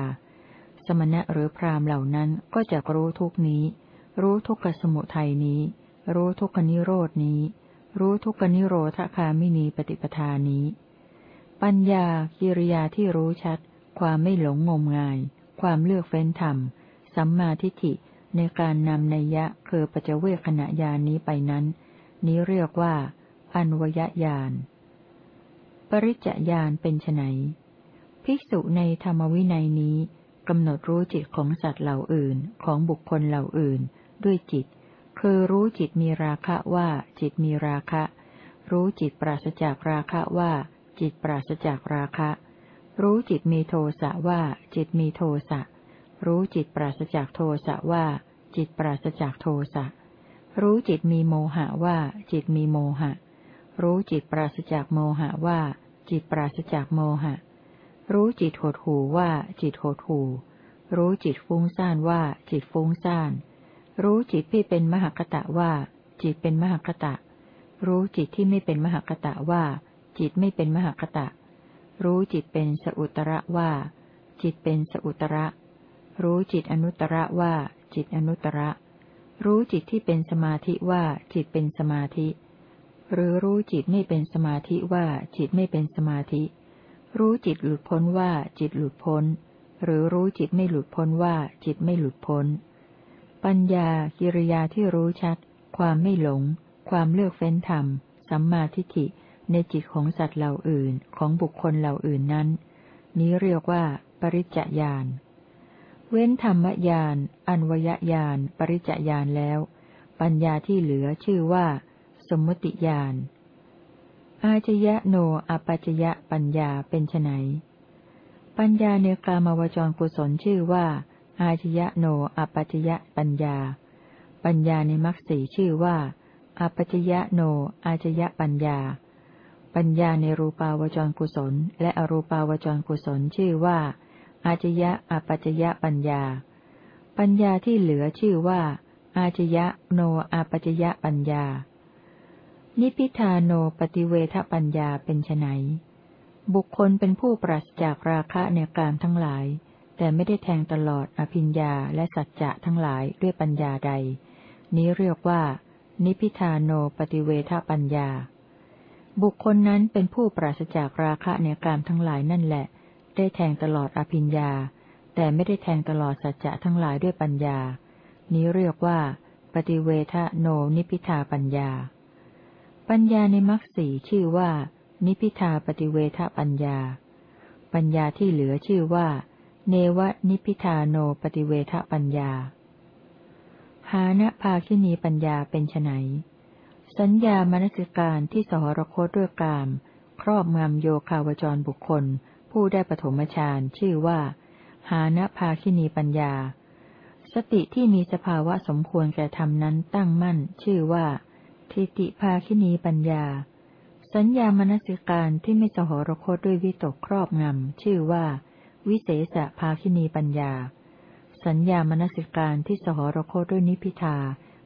สมณะหรือพรามเหล่านั้นก็จะรู้ทุกนี้ รู้ทุกขสมุทัยนี้ รู้ทุกขนิโรดนี้ รู้ทุกขนิโรธคามินีปฏิปทานี้ ปัญญากิริยาที่รู้ชัด ความไม่หลงงมงาย ความเลือกเฟ้นธรรม สัมมาทิฏฐิในการนำนัยยะคือปัจเวกขณะยานนี้ไปนั้น นี้เรียกว่า อันวยญาณ ปริจจญาณเป็นไนภิกษุในธรรมวินัยนี้กำหนดรู้จิตของสัตว์เหล่าอื่นของบุคคลเหล่าอื่น ด้วยจิต คือรู้จิตมีราคะว่าจิตมีราคะ รู้จิตปราศจากราคะว่า จิตปราศจากราคะ รู้จิตมีโทสะว่า จิตมีโทสะ รู้จิตปราศจากโทสะว่า จิตปราศจากโทสะ รู้จิตมีโมหะว่า จิตมีโมหะ รู้จิตปราศจากโมหะว่า จิตปราศจากโมหะ รู้จิตหดหูว่า จิตหดหูรู้จิตฟุ้งซ่านว่า จิตฟุ้งซ่าน รู้จิตที่เป็นมหคตะว่า จิตเป็นมหคตะ รู้จิตที่ไม่เป็นมหคตะว่า จิตไม่เป็นมหคตะ รู้จิตเป็นสอุตระว่า จิตเป็นสอุตระ รู้จิตอนุตระว่า จิตอนุตระ รู้จิตที่เป็นสมาธิว่า จิตเป็นสมาธิ หรือรู้จิตไม่เป็นสมาธิว่า จิตไม่เป็นสมาธิ รู้จิตหลุดพ้นว่า จิตหลุดพ้น หรือรู้จิตไม่หลุดพ้นว่า จิตไม่หลุดพ้น ปัญญากิริยาที่รู้ชัด ความไม่หลง ความเลือกเฟ้นธรรม สัมมาทิฏฐิ ในจิตของสัตว์เหล่าอื่นของบุคคลเหล่าอื่นนั้น นี้เรียกว่า ปริจจญาณ เว้นธรรมญาณอันวยญาณ ปริจจญาณแล้ว ปัญญาที่เหลือชื่อว่า สมมติญาณ อาจยะโนอปัจยะปัญญาเป็นไนปัญญาในกลามวจรกุศลชื่อว่า อาจยะโนอปัจยะปัญญา ปัญญาในมรรคสีชื่อว่าอปัจยะโนอาจยะปัญญา ปัญญาในรูปาวจรกุศล และอรูปาวจรกุศลชื่อว่า อาจยะอปัจยะปัญญา ปัญญาที่เหลือชื่อว่า อาจยะโนอปัจยะปัญญา นิพิทาโนปฏิเวทปัญญาเป็นไนบุคคลเป็นผู้ปราศจากราคะในกามทั้งหลาย แต่ไม่ได้แทงตลอดอภิญญาและสัจจะทั้งหลายด้วยปัญญาใด นี้เรียกว่า นิพิทาโนปฏิเวทปัญญา บุคคลนั้นเป็นผู้ปราศจากราคะในกามทั้งหลายนั่นแหละ ได้แทงตลอดอภิญญา แต่ไม่ได้แทงตลอดสัจจะทั้งหลายด้วยปัญญา นี้เรียกว่า ปฏิเวทโนนิพิทาปัญญา ปัญญาในมรรคสีชื่อว่า นิพิทาปฏิเวทปัญญา ปัญญาที่เหลือชื่อว่า เนวนิพิทาโนปฏิเวทปัญญา หาณภาคินีปัญญาเป็นไน สัญญามนสิการที่สหรคตด้วยกาม ครอบงำโยคาวจรบุคคล ผู้ได้ปฐมฌานชื่อว่า หาณภาคินีปัญญา สติที่มีสภาวะสมควรแก่ธรรมนั้นตั้งมั่น ชื่อว่า ทิติภาคินีปัญญา สัญญามนสิการที่ไม่สหรคตด้วยวิตกครอบงำชื่อว่า วิเศษภาคินีปัญญา สัญญามนสิการที่สหรคตด้วยนิพิทา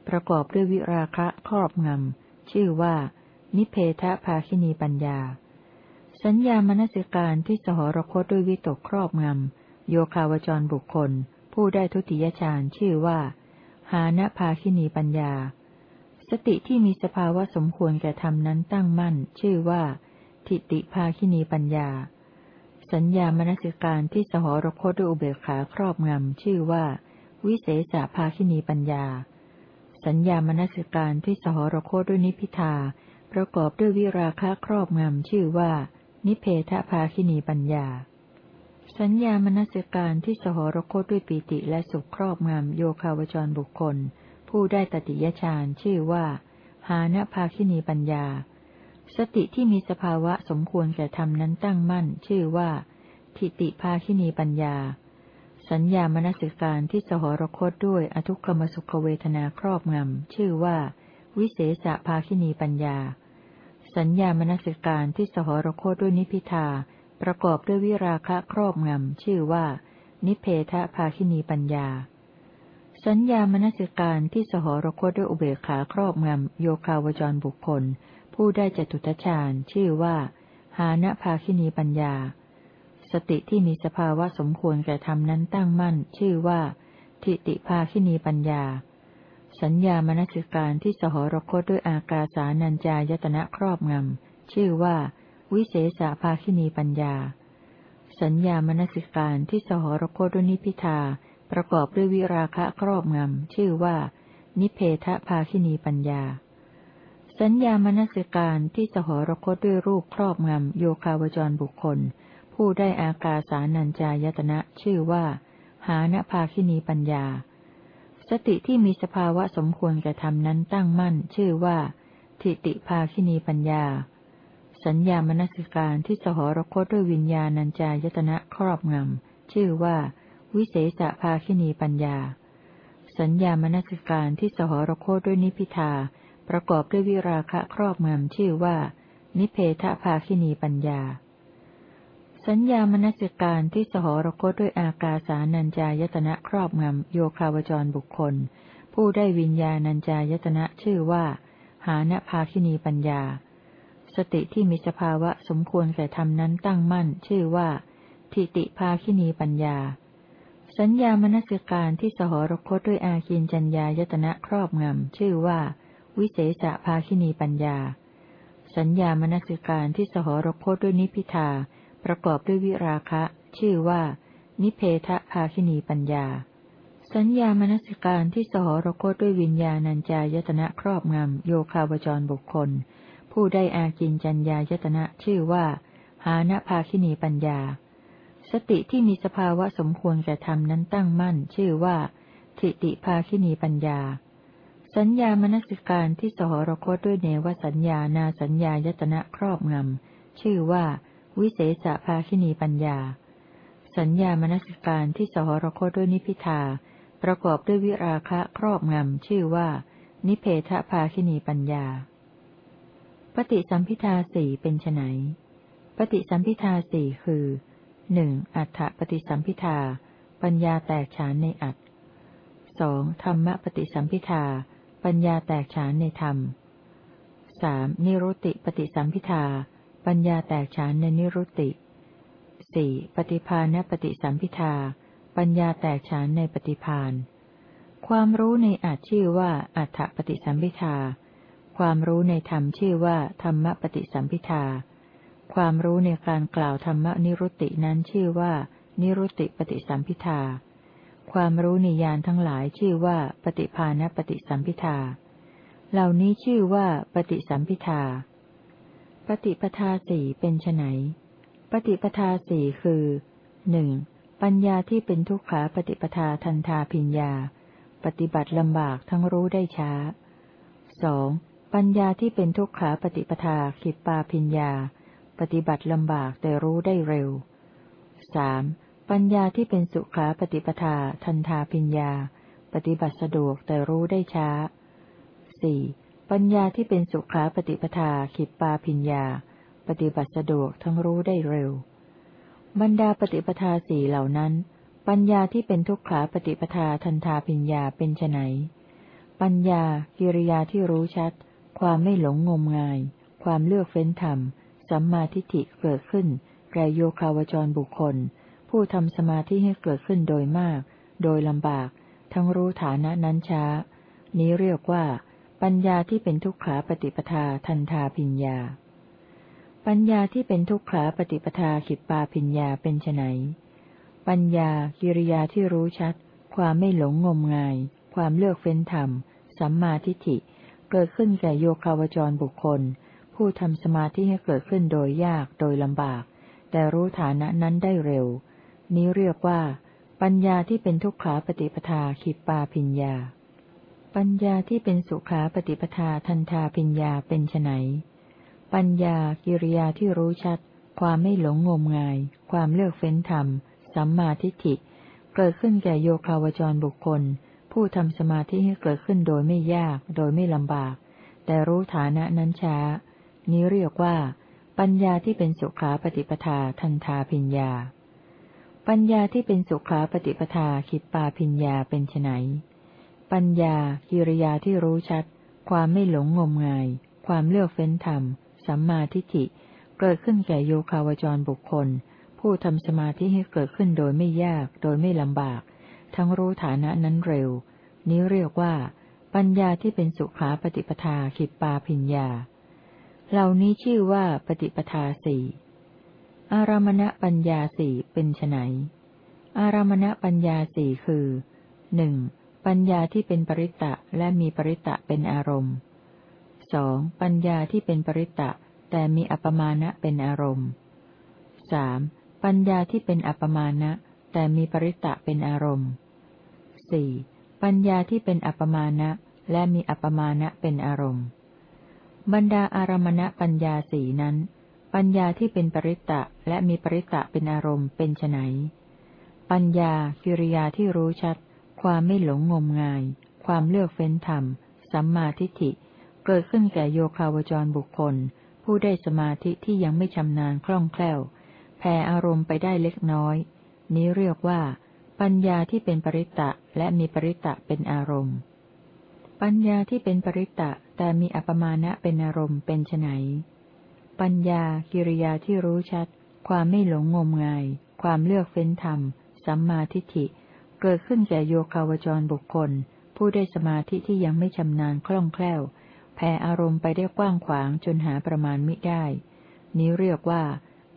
ประกอบด้วยวิราคะครอบงำ ชื่อว่า นิเพทภาคินีปัญญา สัญญามนสิการที่สหรคตด้วยวิตกครอบงำ โยคาวจรบุคคล ผู้ได้ทุติยฌานชื่อว่า หาณภาคินีปัญญา สติที่มีสภาวะสมควรแก่ธรรมนั้นตั้งมั่น ชื่อว่า ทิติภาคินีปัญญา สัญญามนสิการที่สหรคตด้วยอุเบกขาครอบงำ ชื่อว่า วิเศษภาคินีปัญญา สัญญามนสิการที่สหรคตด้วยนิพิทา ประกอบด้วยวิราคะครอบงำชื่อว่า นิเพทภาคินีปัญญา สัญญามนสิการที่สหรคตด้วยปีติและสุขครอบงำโยคาวจรบุคคล ผู้ได้ตติยฌานชื่อว่า หานภาคินีปัญญา สติที่มีสภาวะสมควรแก่ธรรมนั้นตั้งมั่น ชื่อว่า ทิติภาคินีปัญญา สัญญามนสิการที่สหรคตด้วยอทุกขมสุขเวทนาครอบงำ ชื่อว่า วิเศษภาคินีปัญญา สัญญามนสิการที่สหรคตด้วยนิพิทาประกอบด้วยวิราคะครอบงำ ชื่อว่า นิเพทภาคินีปัญญา สัญญามนสิการที่สหรคตด้วยอุเบกขาครอบงำ โยคาวจรบุคคล ผู้ได้จตุตฌานชื่อว่า หาณภาคินีปัญญา สติที่มีสภาวะสมควรแก่ธรรมนั้นตั้งมั่น ชื่อว่า ทิติภาคินีปัญญา สัญญามนสิการที่สหรคตด้วยอากาสานัญจายตนะครอบงำ ชื่อว่า วิเศษภาคินีปัญญา สัญญามนสิการที่สหรคตด้วยนิพิทาประกอบด้วยวิราคะครอบงำ ชื่อว่า นิเพทภาคินีปัญญา สัญญามนสิการที่สหรคตด้วยรูปครอบงำโยคาวจรบุคคล ผู้ได้อากาสานัญจายตนะชื่อว่า หานภาคินีปัญญา สติที่มีสภาวะสมควรแก่ธรรมนั้นตั้งมั่น ชื่อว่า ทิติภาคินีปัญญา สัญญามนสิการที่สหรคตด้วยวิญญาณัญจายตนะครอบงำ ชื่อว่า วิเศษภาคินีปัญญา สัญญามนสิการที่สหรโคด้วยนิพิทาประกอบด้วยวิราคะครอบงำชื่อว่า นิเพทภาคินีปัญญา สัญญามนสิการที่สหรโคด้วยอากาสานัญจายตนะครอบงำโยคาวจรบุคคล ผู้ได้วิญญาณัญจายตนะชื่อว่า หานภาคินีปัญญา สติที่มีสภาวะสมควรแก่ธรรมนั้นตั้งมั่น ชื่อว่า ทิติภาคินีปัญญา สัญญามนสิการที่สหรคตด้วยอาคินจัญญายตนะครอบงำชื่อว่า วิเศษภาคินีปัญญา สัญญามนสิการที่สหรคตด้วยนิพิทา ประกอบด้วยวิราคะ ชื่อว่า นิเพทะภาคินีปัญญา สัญญามนสิการที่สหรคตด้วยวิญญาณัญจายตนะครอบงำโยคาวจรบุคคล ผู้ได้อากินจัญญายตนะชื่อว่า หานะภาคินีปัญญา สติที่มีสภาวะสมควรแก่ธรรมนั้นตั้งมั่น ชื่อว่า ทิติภาคินีปัญญาสัญญามนสิการที่สหรคตด้วยเนวสัญญานาสัญญายตนะครอบงำ ชื่อว่า วิเศษภาคินีปัญญา สัญญามนสิการที่สหรคตด้วยนิพิทา ประกอบด้วยวิราคะครอบงำชื่อว่า นิเพทภาคินีปัญญา ปฏิสัมพิทาสี่เป็นไนปฏิสัมพิทาสี่คือหนึ่งอัฏฐปฏิสัมพิทา ปัญญาแตกฉานในอัฏสองธรรมปฏิสัมพิทา ปัญญาแตกฉานในธรรมสามนิรุติปฏิสัมพิทา ปัญญาแตกฉานในนิรุตติสี่ปฏิภาณปฏิสัมพิทา ปัญญาแตกฉานในปฏิพานความรู้ในอาจชื่อว่าอัฏฐปฏิสัมพิทา ความรู้ในธรรมชื่อว่าธรรมปฏิสัมพิทา ความรู้ในการกล่าวธรรมนิรุตตินั้นชื่อว่า นิรุตติปฏิสัมพิทา ความรู้นิยานทั้งหลายชื่อว่า ปฏิภาณปฏิสัมพิทา เหล่านี้ชื่อว่าปฏิสัมพิทา ปฏิปทาสี่เป็นไนปฏิปทาสี่คือหนึ่งปัญญาที่เป็นทุกขาปฏิปทาทันทาพิญญา ปฏิบัติลำบากทั้งรู้ได้ช้าสองปัญญาที่เป็นทุกขาปฏิปทาขิปปาพิญญา ปฏิบัติลำบากแต่รู้ได้เร็วสามปัญญาที่เป็นสุขาปฏิปทาทันทาพิญญา ปฏิบัติสะดวกแต่รู้ได้ช้าสี่ ปัญญาที่เป็นสุขาปฏิปทาขิปปาพิญญา ปฏิบัติสะดวกทั้งรู้ได้เร็ว บรรดาปฏิปทาสี่เหล่านั้น ปัญญาที่เป็นทุกขาปฏิปทาทันทาพิญญาเป็นไนปัญญากิริยาที่รู้ชัด ความไม่หลงงมงาย ความเลือกเฟ้นธรรม สัมมาทิฏฐิเกิดขึ้นแก่โยคาวจรบุคคล ผู้ทำสมาธิให้เกิดขึ้นโดยมาก โดยลำบาก ทั้งรู้ฐานะนั้นช้า นี้เรียกว่า ปัญญาที่เป็นทุกขาปฏิปทาทันทาพิญญา ปัญญาที่เป็นทุกขาปฏิปทาขิปปาพิญญาเป็นไนปัญญากิริยาที่รู้ชัด ความไม่หลงงมงาย ความเลือกเฟ้นธรรม สัมมาทิฏฐิ เกิดขึ้นแก่โยคาวจรบุคคล ผู้ทำสมาธิให้เกิดขึ้นโดยยากโดยลำบาก แต่รู้ฐานะนั้นได้เร็ว นี้เรียกว่า ปัญญาที่เป็นทุกขาปฏิปทาขิปปาพิญญา ปัญญาที่เป็นสุขาปฏิปทาทันทาพิญญาเป็นไนปัญญากิริยาที่รู้ชัด ความไม่หลงงมงาย ความเลือกเฟ้นธรรม สัมมาทิฏฐิ เกิดขึ้นแก่โยคาวจรบุคคล ผู้ทำสมาธิให้เกิดขึ้นโดยไม่ยาก โดยไม่ลำบาก แต่รู้ฐานะนั้นช้า นี้เรียกว่า ปัญญาที่เป็นสุขาปฏิปทาทันทาพิญญา ปัญญาที่เป็นสุขาปฏิปทาคิดปาพิญญาเป็นไน ปัญญากิริยาที่รู้ชัด ความไม่หลงงมงาย ความเลือกเฟ้นธรรม สัมมาทิฏฐิ เกิดขึ้นแก่โยคาวจรบุคคล ผู้ทำสมาธิให้เกิดขึ้นโดยไม่ยาก โดยไม่ลำบาก ทั้งรู้ฐานะนั้นเร็ว นี้เรียกว่า ปัญญาที่เป็นสุขาปฏิปทาขิดปาพิญญา เหล่านี้ชื่อว่าปฏิปทาสี่อารามณปัญญาสี่เป็นไนอารามณปัญญาสี่คือหนึ่ง ปัญญาที่เป็นปริตะและมีปริตะเป็นอารมณ์สองปัญญาที่เป็นปริตะแต่มีอัปมาณะเป็นอารมณ์สามปัญญาที่เป็นอัปมาณะแต่มีปริตะเป็นอารมณ์สี่ปัญญาที่เป็นอัปมาณะและมีอัปมาณะเป็นอารมณ์ บรรดาอารมณปัญญาสี่นั้น ปัญญาที่เป็นปริตตะและมีปริตะเป็นอารมณ์เป็นไนปัญญากิริยาที่รู้ชัด ความไม่หลงงมงาย ความเลือกเฟ้นธรรม สัมมาทิฏฐิ เกิดขึ้นแก่โยคาวจรบุคคล ผู้ได้สมาธิที่ยังไม่ชำนาญคล่องแคล่ว แผ่อารมณ์ไปได้เล็กน้อย นี้เรียกว่า ปัญญาที่เป็นปริตะและมีปริตะเป็นอารมณ์ ปัญญาที่เป็นปริตะแต่มีอัปมาณะเป็นอารมณ์เป็นไนปัญญากิริยาที่รู้ชัด ความไม่หลงงมงาย ความเลือกเฟ้นธรรม สัมมาทิฏฐิ เกิดขึ้นแก่โยคาวจรบุคคล ผู้ได้สมาธิที่ยังไม่ชำนาญคล่องแคล่ว แผ่อารมณ์ไปได้กว้างขวางจนหาประมาณมิได้ นี้เรียกว่า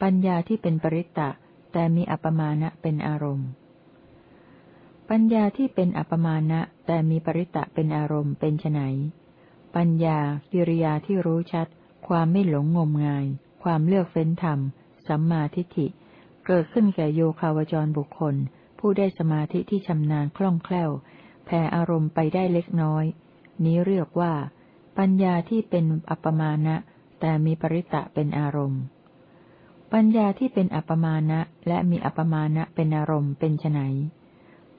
ปัญญาที่เป็นปริตตะ แต่มีอัปมาณะเป็นอารมณ์ ปัญญาที่เป็นอัปมาณะแต่มีปริตตะเป็นอารมณ์เป็นไนปัญญากิริยาที่รู้ชัด ความไม่หลงงมงาย ความเลือกเฟ้นธรรม สัมมาทิฏฐิ เกิดขึ้นแก่โยคาวจรบุคคล ผู้ได้สมาธิที่ชำนาญคล่องแคล่ว แผ่อารมณ์ไปได้เล็กน้อย นี้เรียกว่า ปัญญาที่เป็นอัปมาณะ แต่มีปริตะเป็นอารมณ์ ปัญญาที่เป็นอัปมาณะและมีอัปมาณะเป็นอารมณ์เป็นไน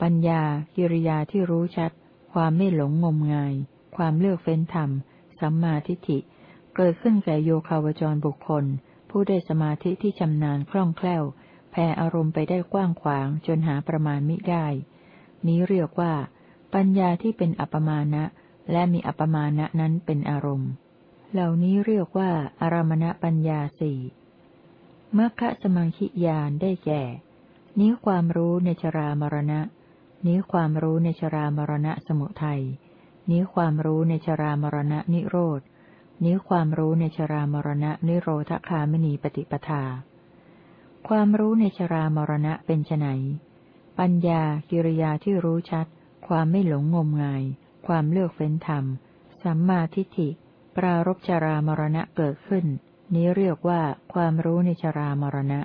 ปัญญากิริยาที่รู้ชัด ความไม่หลงงมงาย ความเลือกเฟ้นธรรม สัมมาทิฏฐิ เกิดขึ้นแก่โยคาวจรบุคคล ผู้ได้สมาธิที่ชำนาญคล่องแคล่ว ผ่อารมณ์ไปได้กว้างขวางจนหาประมาณมิได้ นี้เรียกว่า ปัญญาที่เป็นอัปมาณะและมีอัปมาณะนั้นเป็นอารมณ์ เหล่านี้เรียกว่า อารมณปัญญาสี่มัคคะสมังคิยานได้แก่ นี้ความรู้ในชรามรณะ นี้ความรู้ในชรามรณะสมุทัย นี้ความรู้ในชรามรณะนิโรธนี้ความรู้ในชรามรณะนิโรธคามณีปฏิปทา ความรู้ในชรามรณะเป็นไนปัญญากิริยาที่รู้ชัด ความไม่หลงงมงาย ความเลือกเฟ้นธรรม สัมมาทิฏฐิ ปรารบชรามรณะเกิดขึ้น นี้เรียกว่าความรู้ในชรามรณะ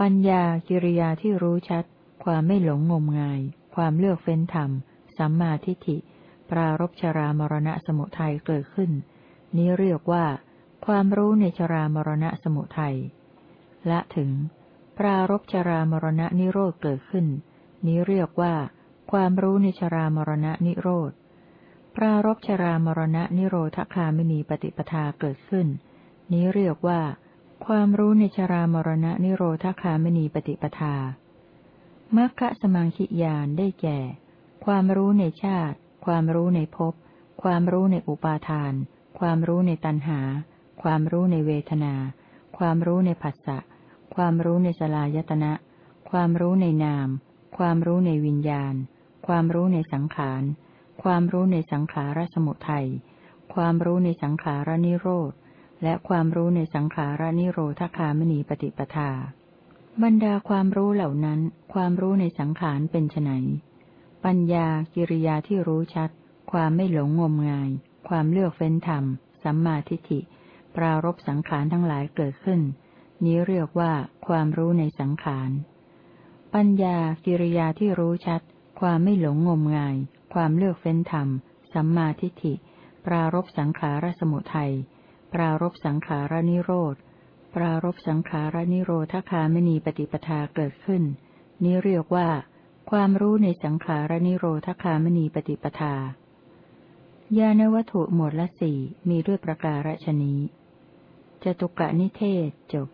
ปัญญากิริยาที่รู้ชัด ความไม่หลงงมงาย ความเลือกเฟ้นธรรม สัมมาทิฏฐิ ปรารบชรามรณะสมุทัยเกิดขึ้น นี้เรียกว่า ความรู้ในชรามรณะสมุทัย ละถึง ปรารบชรามรณะนิโรธเกิดขึ้น นี้เรียกว่า ความรู้ในชรามรณะนิโรธ ปรารบชรามรณะนิโรธคามินีปฏิปทาเกิดขึ้น นี้เรียกว่า ความรู้ในชรามรณะนิโรธคามินีปฏิปทามัคคะสมังคิยานได้แก่ ความรู้ในชาติ ความรู้ในภพ ความรู้ในอุปาทาน ความรู้ในตัณหา ความรู้ในเวทนา ความรู้ในผัสสะ ความรู้ในสลายตนะ ความรู้ในนาม ความรู้ในวิญญาณ ความรู้ในสังขาร ความรู้ในสังขารสมุทัย ความรู้ในสังขารนิโรธ และความรู้ในสังขารนิโรธคามณีปฏิปทา บรรดาความรู้เหล่านั้น ความรู้ในสังขารเป็นไนปัญญากิริยาที่รู้ชัด ความไม่หลงงมงาย ความเลือกเฟ้นธรรม สัมมาทิฏฐิ ปรารบสังขารทั้งหลายเกิดขึ้น นี้เรียกว่าความรู้ในสังขาร ปัญญากิริยาที่รู้ชัด ความไม่หลงงมงาย ความเลือกเฟ้นธรรม สัมมาทิฏฐิ ปรารบสังขารสมุทัย ปรารบสังขารนิโรธ ปรารบสังขารนิโรธคามณีปฏิปทาเกิดขึ้น นี้เรียกว่า ความรู้ในสังขารนิโรธคามณีปฏิปทาญาณวัตถุหมวดละสี่มีด้วยประการฉนี้ จตุกะนิเทศจบ